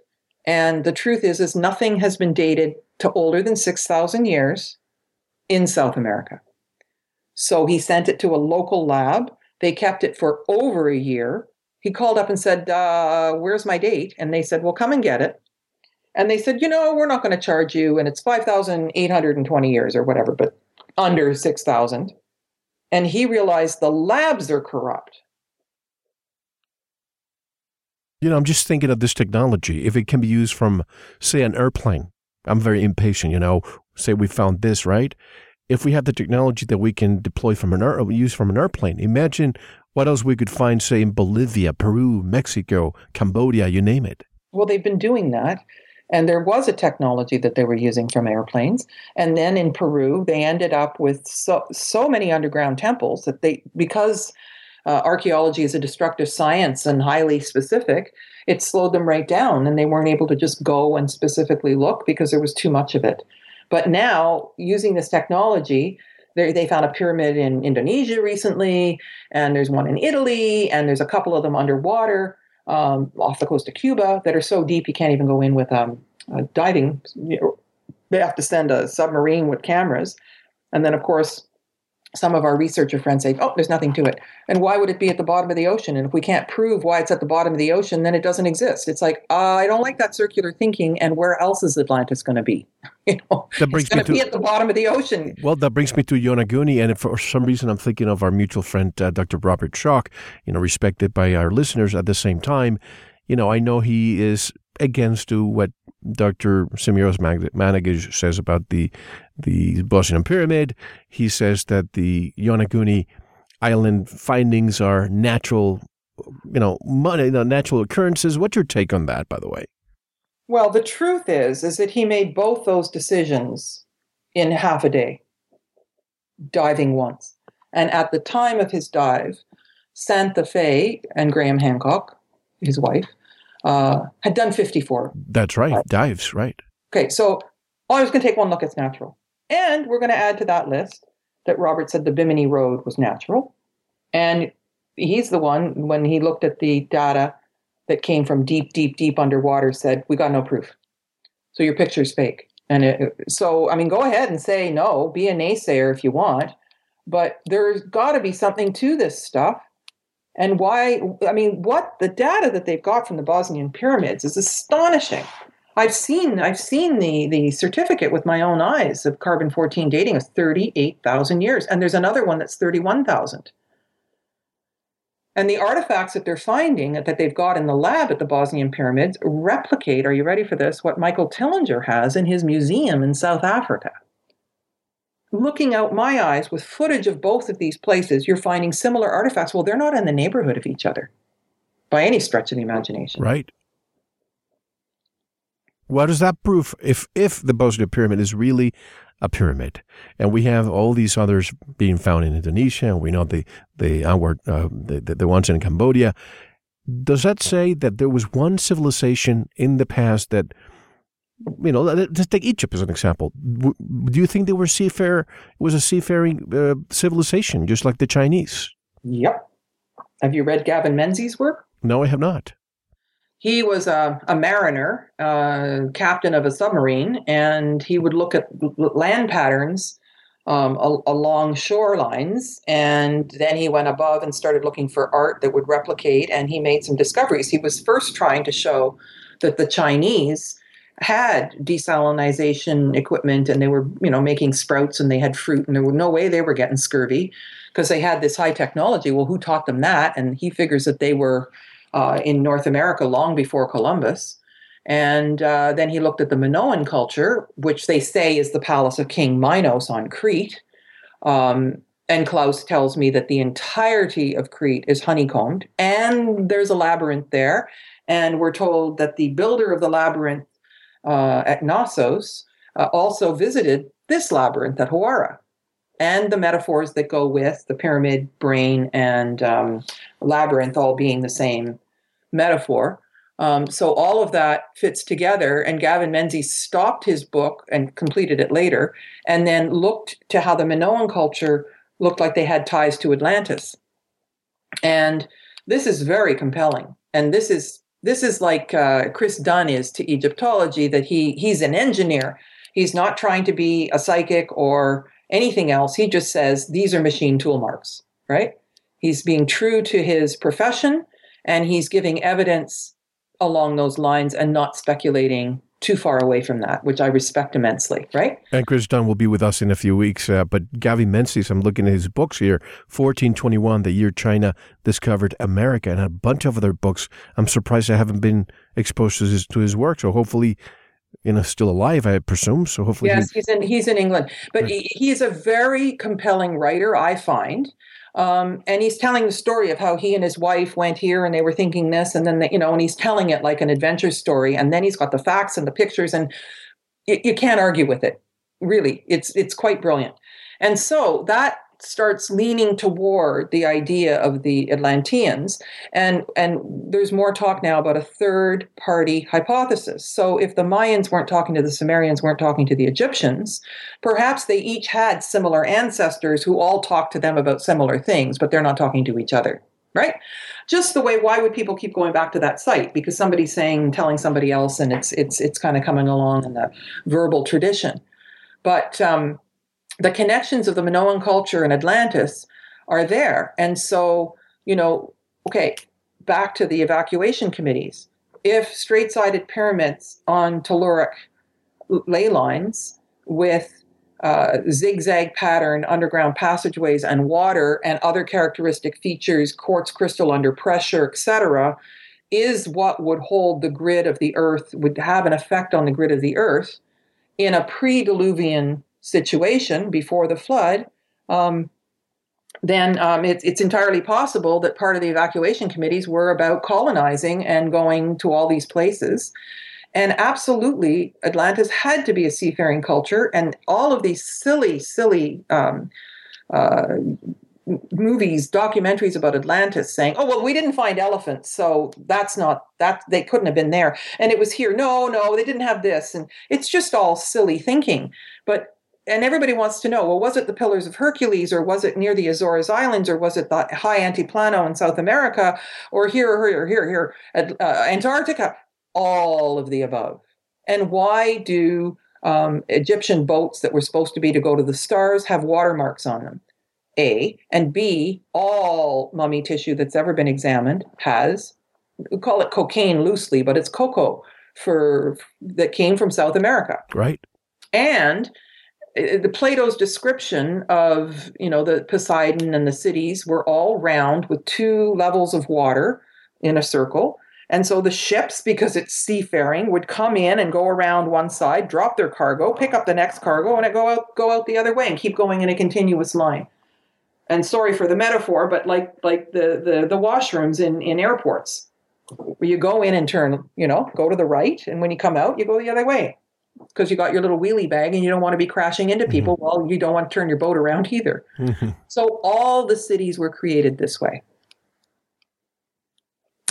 And the truth is, is nothing has been dated to older than 6,000 years in South America. So he sent it to a local lab. They kept it for over a year. He called up and said, uh, Where's my date? And they said, Well, come and get it. And they said, You know, we're not going to charge you. And it's 5,820 years or whatever, but under 6,000. And he realized the labs are corrupt. You know, I'm just thinking of this technology. If it can be used from, say, an airplane, I'm very impatient, you know. Say we found this, right? If we have the technology that we can deploy from an air, use from an airplane, imagine what else we could find, say, in Bolivia, Peru, Mexico, Cambodia, you name it. Well, they've been doing that. And there was a technology that they were using from airplanes. And then in Peru, they ended up with so, so many underground temples that they, because uh, archaeology is a destructive science and highly specific, it slowed them right down. And they weren't able to just go and specifically look because there was too much of it. But now, using this technology, they, found a pyramid in Indonesia recently, and there's one in Italy, and there's a couple of them underwater um, off the coast of Cuba that are so deep you can't even go in with um, diving. They have to send a submarine with cameras. And then, of course, some of our researcher friends say, oh, there's nothing to it. And why would it be at the bottom of the ocean? And if we can't prove why it's at the bottom of the ocean, then it doesn't exist. It's like, uh, I don't like that circular thinking. And where else is Atlantis going to be? <laughs> you know, that brings it's going to be at the bottom of the ocean. Well, that brings me to Yonaguni. And for some reason, I'm thinking of our mutual friend, uh, Dr. Robert Schoch, you know, respected by our listeners at the same time. You know, I know he is against to what Dr. Semir Osmanagic says about the the Bosnian Pyramid. He says that the Yonaguni Island findings are natural, you know, money, natural occurrences. What's your take on that, by the way? Well, the truth is, is that he made both those decisions in half a day, diving once. And at the time of his dive, Santha Faiia and Graham Hancock, his wife, uh, had done 54. That's right, dives, right. Okay, so I was going to take one look at natural. And we're going to add to that list that Robert said the Bimini Road was natural. And he's the one, when he looked at the data that came from deep, deep, deep underwater, said, We got no proof. So your picture's fake. And it, so, I mean, go ahead and say no, be a naysayer if you want, but there's got to be something to this stuff. And why, I mean, what the data that they've got from the Bosnian pyramids is astonishing. I've seen I've seen the the certificate with my own eyes of carbon 14 dating is 38,000 years and there's another one that's 31,000. And the artifacts that they're finding that they've got in the lab at the Bosnian pyramids replicate, are you ready for this, what Michael Tellinger has in his museum in South Africa. Looking out my eyes with footage of both of these places, you're finding similar artifacts. Well, they're not in the neighborhood of each other by any stretch of the imagination. Right. What does that prove if if the Bosnia pyramid is really a pyramid, and we have all these others being found in Indonesia, and we know the the outward uh, the, the ones in Cambodia. Does that say that there was one civilization in the past that you know, let's take Egypt as an example. Do you think they were seafarer? It was a seafaring uh, civilization, just like the Chinese. Yep. Have you read Gavin Menzies' work? No, I have not. He was a, a mariner, uh, captain of a submarine, and he would look at land patterns um, along shorelines. And then he went above and started looking for art that would replicate, and he made some discoveries. He was first trying to show that the Chinese had desalination equipment and they were you know making sprouts and they had fruit and there was no way they were getting scurvy because they had this high technology well who taught them that and he figures that they were uh, in North America long before Columbus. And uh, then he looked at the Minoan culture, which they say is the palace of King Minos on Crete. Um, and Klaus tells me that the entirety of Crete is honeycombed, and there's a labyrinth there. And we're told that the builder of the labyrinth uh, at Knossos uh, also visited this labyrinth at Hawara and the metaphors that go with the pyramid, brain, and um, labyrinth all being the same metaphor. Um, so all of that fits together. And Gavin Menzies stopped his book and completed it later, and then looked to how the Minoan culture looked like they had ties to Atlantis. And this is very compelling. And this is this is like uh, Chris Dunn is to Egyptology that he he's an engineer. He's not trying to be a psychic or anything else. He just says these are machine tool marks, right? He's being true to his profession and he's giving evidence along those lines and not speculating too far away from that, which I respect immensely, right? And Chris Dunn will be with us in a few weeks. Uh, but Gavin Menzies, I'm looking at his books here 1421, the year China discovered America, and a bunch of other books. I'm surprised I haven't been exposed to his, to his work. So hopefully you know, still alive, I presume. So hopefully, yes, he's in he's in England, but right. he, he's a very compelling writer, I find. Um, and he's telling the story of how he and his wife went here and they were thinking this, and then they, you know, and he's telling it like an adventure story, and then he's got the facts and the pictures, and you, you can't argue with it. Really, it's it's quite brilliant. And so that starts leaning toward the idea of the Atlanteans, and and there's more talk now about a third party hypothesis. So if the Mayans weren't talking to the Sumerians, weren't talking to the Egyptians, perhaps they each had similar ancestors who all talked to them about similar things, but they're not talking to each other. Right? Just the way why would people keep going back to that site? Because somebody's saying telling somebody else and it's it's it's kind of coming along in the verbal tradition. But um, the connections of the Minoan culture and Atlantis are there. And so, you know, okay, back to the evacuation committees. If straight sided pyramids on telluric ley lines with uh, zigzag pattern underground passageways and water and other characteristic features, quartz crystal under pressure, etc., is what would hold the grid of the Earth, would have an effect on the grid of the Earth in a pre Diluvian situation before the flood, um, then um, it's, it's entirely possible that part of the evacuation committees were about colonizing and going to all these places. And absolutely, Atlantis had to be a seafaring culture, and all of these silly, silly um, uh, movies, documentaries about Atlantis saying, "Oh well, we didn't find elephants, so that's not that they couldn't have been there, and it was here." No, no, they didn't have this, and it's just all silly thinking. But and everybody wants to know well was it the pillars of hercules or was it near the azores islands or was it the high altiplano in south america or here or here or here here at uh, antarctica? All of the above. And why do um, egyptian boats that were supposed to be to go to the stars have watermarks on them? A and b all mummy tissue that's ever been examined has we call it cocaine loosely but it's cocoa for that came from south america. Right. And the Plato's description of you know the Poseidon and the cities were all round with two levels of water in a circle. And so the ships, because it's seafaring, would come in and go around one side, drop their cargo, pick up the next cargo, and go out go out the other way and keep going in a continuous line. And sorry for the metaphor, but like like the the, the washrooms in, in airports, where you go in and turn, you know, go to the right, and when you come out, you go the other way because you got your little wheelie bag and you don't want to be crashing into people. Mm-hmm. Well, you don't want to turn your boat around either. Mm-hmm. So all the cities were created this way.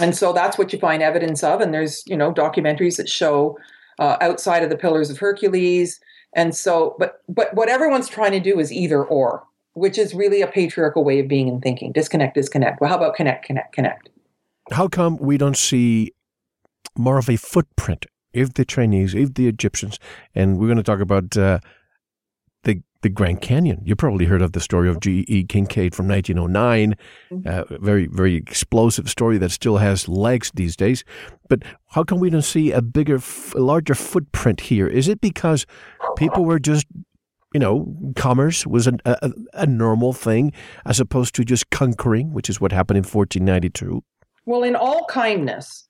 And so that's what you find evidence of. And there's, you know, documentaries that show uh, outside of the Pillars of Hercules. And so, but but what everyone's trying to do is either or, which is really a patriarchal way of being and thinking. Disconnect, disconnect. Well, how about connect, connect, connect? How come we don't see more of a footprint if the Chinese, if the Egyptians, and we're going to talk about uh, the the Grand Canyon. You probably heard of the story of G.E. Kincaid from 1909. Mm-hmm. Uh, very very explosive story that still has legs these days. But how come we don't see a bigger, a larger footprint here? Is it because people were just you know, commerce was a, a, a, normal thing as opposed to just conquering, which is what happened in 1492. Well, in all kindness,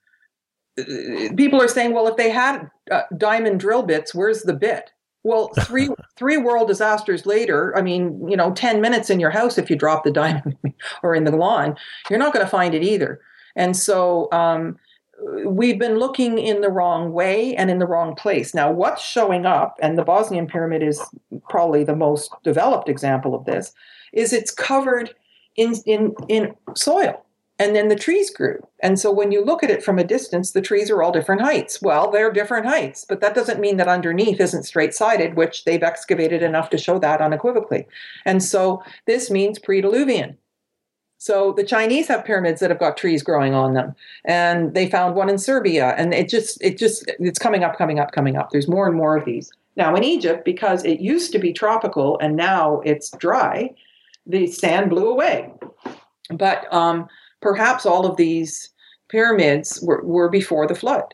people are saying, well, if they had uh, diamond drill bits, where's the bit? Well, <laughs> three three world disasters later, I mean, you know, ten minutes in your house if you drop the diamond <laughs> or in the lawn, you're not going to find it either. And so um, we've been looking in the wrong way and in the wrong place. Now, what's showing up, and the Bosnian pyramid is probably the most developed example of this, is it's covered in in in soil and then the trees grew. And so when you look at it from a distance, the trees are all different heights. Well, they're different heights, but that doesn't mean that underneath isn't straight sided, which they've excavated enough to show that unequivocally. And so this means pre diluvian. So the Chinese have pyramids that have got trees growing on them, and they found one in Serbia, and it just it just it's coming up, coming up, coming up. There's more and more of these now in Egypt because it used to be tropical and now it's dry. The sand blew away, but um, perhaps all of these pyramids were, were before the flood.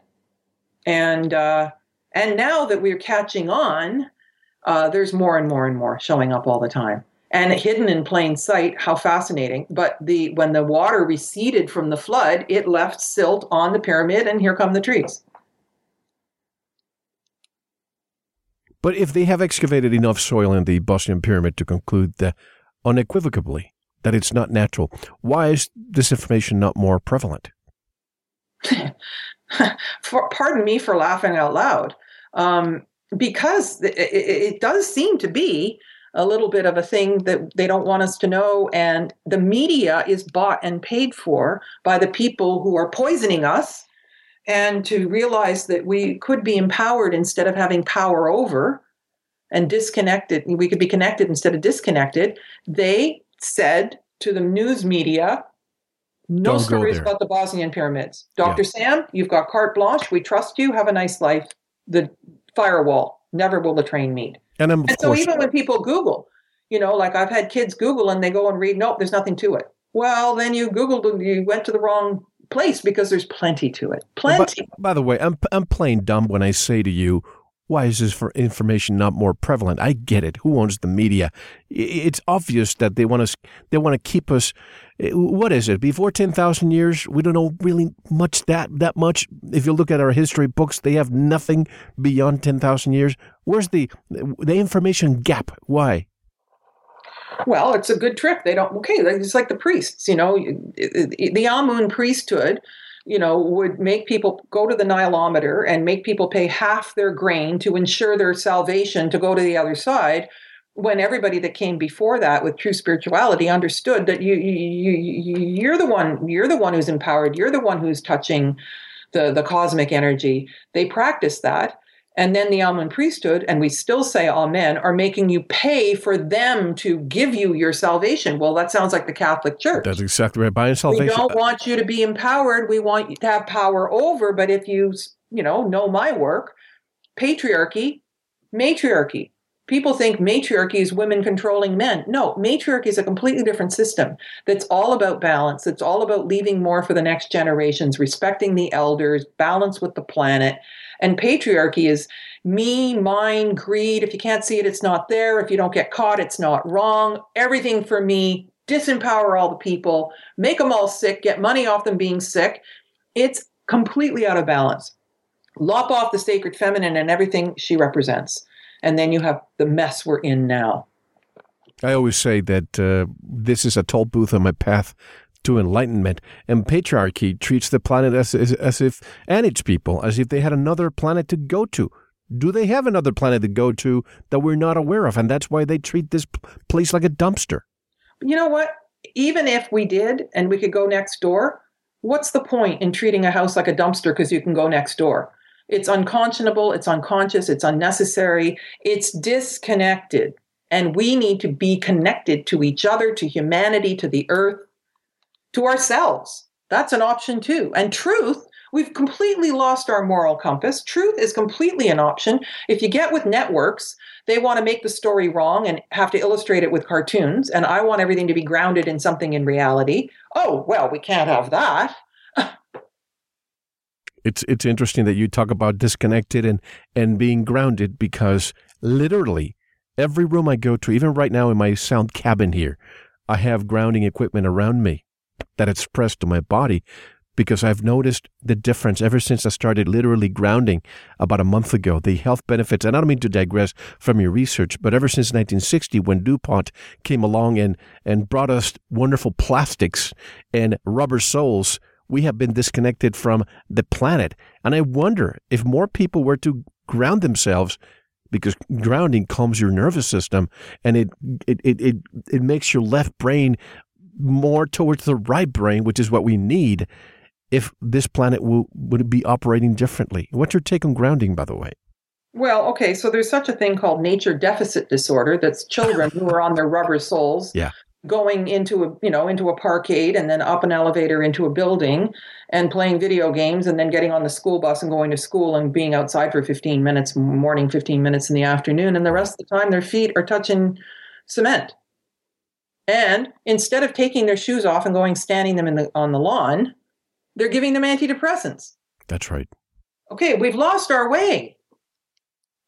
And uh, and now that we're catching on, uh, there's more and more and more showing up all the time and hidden in plain sight. How fascinating! But the when the water receded from the flood, it left silt on the pyramid, and here come the trees. But if they have excavated enough soil in the Bosnian pyramid to conclude that unequivocally that it's not natural, why is this information not more prevalent? <laughs> for, pardon me for laughing out loud. Um, because it, it, it does seem to be a little bit of a thing that they don't want us to know. And the media is bought and paid for by the people who are poisoning us. And to realize that we could be empowered instead of having power over and disconnected, we could be connected instead of disconnected. They said to the news media, no Don't stories about the Bosnian pyramids. Dr. Yeah. Sam, you've got carte blanche. We trust you. Have a nice life. The firewall. Never will the train meet. And I'm, And so course, even when people Google, you know, like I've had kids Google and they go and read, nope, there's nothing to it. Well, then you Googled and you went to the wrong place because there's plenty to it. by, Plenty. by the way, I'm I'm plain dumb when I say to you, why is this for information not more prevalent? I get it. Who owns the media? It's obvious that they want us. They want to keep us. eh, What is it? Before ten thousand years, we don't know really much that that much. If you look at our history books, they have nothing beyond ten thousand years. Where's the the information gap? Why? Well, it's a good trick. They don't, okay, it's like the priests, you know, the Amun priesthood, you know, would make people go to the Nilometer and make people pay half their grain to ensure their salvation to go to the other side. When everybody that came before that with true spirituality understood that you, you, you you're the one you're the one who's empowered you're the one who's touching the the cosmic energy they practiced that and then the Amun priesthood, and we still say Amen, are making you pay for them to give you your salvation. Well, that sounds like the Catholic Church. That's exactly right. We salvation. We don't want you to be empowered. We want you to have power over. But if you, you know, know my work, patriarchy, matriarchy. People think matriarchy is women controlling men. No, matriarchy is a completely different system that's all about balance. It's all about leaving more for the next generations, respecting the elders, balance with the planet. And patriarchy is me, mine, greed. If you can't see it, it's not there. If you don't get caught, it's not wrong. Everything for me, disempower all the people, make them all sick, get money off them being sick. It's completely out of balance. Lop off the sacred feminine and everything she represents. And then you have the mess we're in now. I always say that uh, this is a toll booth on my path to enlightenment, and patriarchy treats the planet as, as as if and its people as if they had another planet to go to. Do they have another planet to go to that we're not aware of, and that's why they treat this place like a dumpster? You know what? Even if we did and we could go next door, what's the point in treating a house like a dumpster because you can go next door? It's unconscionable, it's unconscious, it's unnecessary, it's disconnected. And we need to be connected to each other, to humanity, to the earth, to ourselves. That's an option too. And truth, we've completely lost our moral compass. Truth is completely an option. If you get with networks, they want to make the story wrong and have to illustrate it with cartoons. And I want everything to be grounded in something in reality. Oh, well, we can't have that. <laughs> It's it's interesting that you talk about disconnected and and being grounded because literally every room I go to, even right now in my sound cabin here, I have grounding equipment around me that it's pressed to my body because I've noticed the difference ever since I started literally grounding about a month ago. The health benefits, and I don't mean to digress from your research, but ever since 1960, when DuPont came along and, and brought us wonderful plastics and rubber soles, we have been disconnected from the planet. And I wonder if more people were to ground themselves because grounding calms your nervous system and it it, it, it, it makes your left brain more towards the right brain, which is what we need if this planet will, would be operating differently. What's your take on grounding, by the way? Well, okay, so there's such a thing called nature deficit disorder. That's children who are on their rubber soles. Yeah. Going into a you know into a parkade and then up an elevator into a building and playing video games and then getting on the school bus and going to school and being outside for 15 minutes morning 15 minutes in the afternoon and the rest of the time their feet are touching cement and instead of taking their shoes off and going standing them in the on the lawn they're giving them antidepressants That's right. okay we've lost our way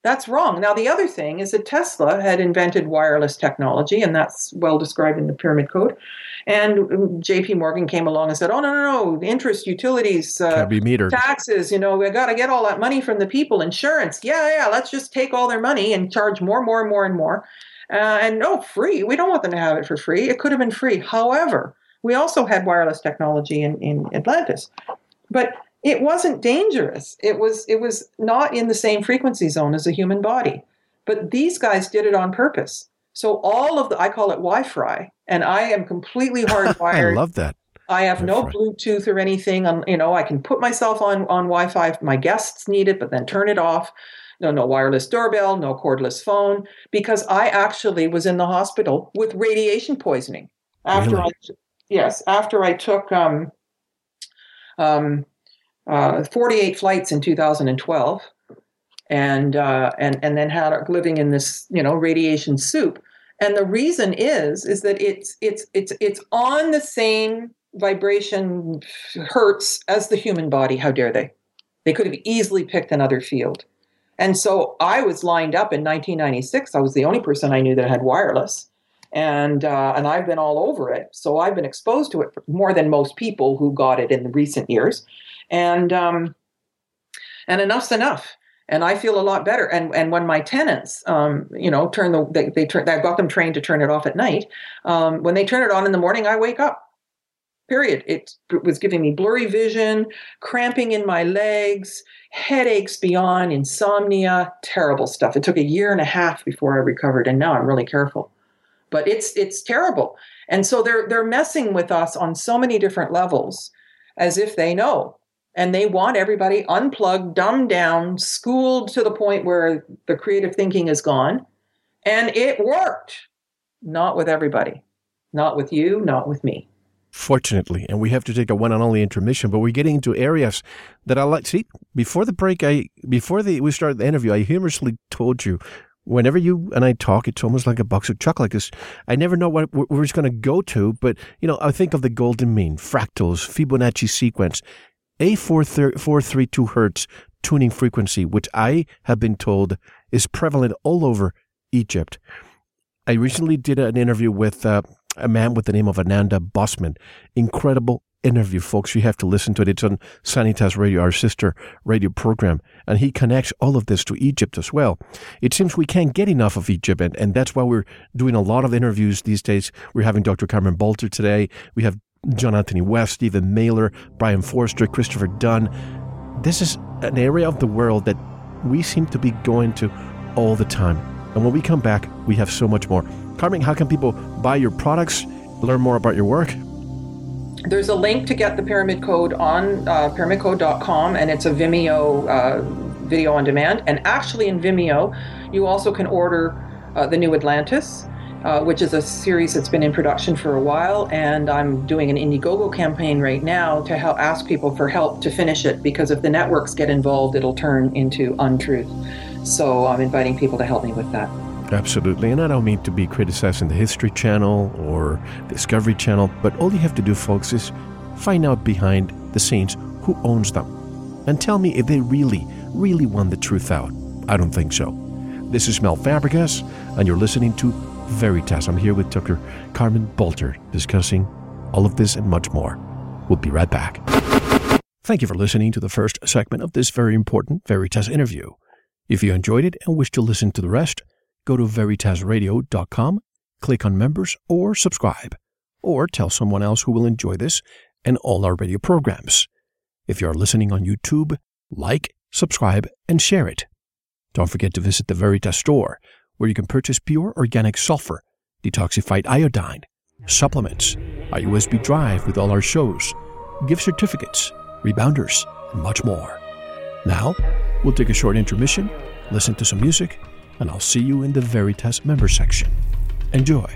That's wrong. Now, the other thing is that Tesla had invented wireless technology, and that's well described in the Pyramid Code. And JP Morgan came along and said, oh, no, no, no, interest, utilities, uh, taxes, you know, we got to get all that money from the people, insurance. Yeah, yeah, let's just take all their money and charge more, more, and more, and more. Uh, and no, free. We don't want them to have it for free. It could have been free. However, we also had wireless technology in, in Atlantis. But it wasn't dangerous. It was it was not in the same frequency zone as a human body. But these guys did it on purpose. So all of the I call it Wi-Fi, and I am completely <laughs> hardwired. I love that. I have no Bluetooth or anything. On you know, I can put myself on on Wi-Fi if my guests need it, but then turn it off. No, no wireless doorbell, no cordless phone, because I actually was in the hospital with radiation poisoning after really? I, yes, after I took um, um, uh, 48 flights in 2012, and uh, and and then had living in this you know radiation soup. And the reason is is that it's it's it's it's on the same vibration hertz as the human body. How dare they? They could have easily picked another field. And so I was lined up in 1996. I was the only person I knew that had wireless and uh, and I've been all over it. So I've been exposed to it more than most people who got it in the recent years, and um, and enough's enough. And I feel a lot better. And and when my tenants, um, you know, turn the they, they turn I got them trained to turn it off at night. Um, when they turn it on in the morning, I wake up. Period. It was giving me blurry vision, cramping in my legs, headaches beyond, insomnia, terrible stuff. It took a year and a half before I recovered, and now I'm really careful but it's it's terrible. And so they're they're messing with us on so many different levels as if they know. And they want everybody unplugged, dumbed down, schooled to the point where the creative thinking is gone. And it worked. Not with everybody. Not with you, not with me fortunately, and we have to take a one and only intermission. But we're getting into areas that I like. See, before the break, I before the we started the interview, I humorously told you whenever you and I talk, it's almost like a box of chocolates. I never know what we're going to go to. But, you know, I think of the golden mean, fractals, Fibonacci sequence, A432 hertz tuning frequency, which I have been told is prevalent all over Egypt. I recently did an interview with uh, a man with the name of Ananda Bosman. Incredible interview, folks. You have to listen to it. It's on Sanitas Radio, our sister radio program. And he connects all of this to Egypt as well. It seems we can't get enough of Egypt, and, and that's why we're doing a lot of interviews these days. We're having Dr. Carmen Boulter today. We have John Anthony West, Stephen Mehler, Brien Foerster, Christopher Dunn. This is an area of the world that we seem to be going to all the time. And when we come back, we have so much more. Carmen, how can people buy your products, learn more about your work? There's a link to get the pyramid code on uh, pyramidcode.com, and it's a Vimeo uh, video on demand. And actually, in Vimeo, you also can order uh, the new Atlantis. Uh, which is a series that's been in production for a while, and I'm doing an Indiegogo campaign right now to help ask people for help to finish it because if the networks get involved, it'll turn into untruth. So I'm inviting people to help me with that. Absolutely. And I don't mean to be criticizing the History Channel or Discovery Channel, but all you have to do, folks, is find out behind the scenes who owns them and tell me if they really, really want the truth out. I don't think so. This is Mel Fabregas, and you're listening to Veritas. I'm here with Dr. Carmen Boulter discussing all of this and much more. We'll be right back. Thank you for listening to the first segment of this very important Veritas interview. If you enjoyed it and wish to listen to the rest, go to veritasradio.com, click on members or subscribe, or tell someone else who will enjoy this and all our radio programs. If you are listening on YouTube, like, subscribe, and share it. Don't forget to visit the Veritas store, where you can purchase pure organic sulfur, detoxified iodine, supplements, a USB drive with all our shows, gift certificates, rebounders, and much more. Now, we'll take a short intermission, listen to some music, and I'll see you in the Veritas member section. Enjoy!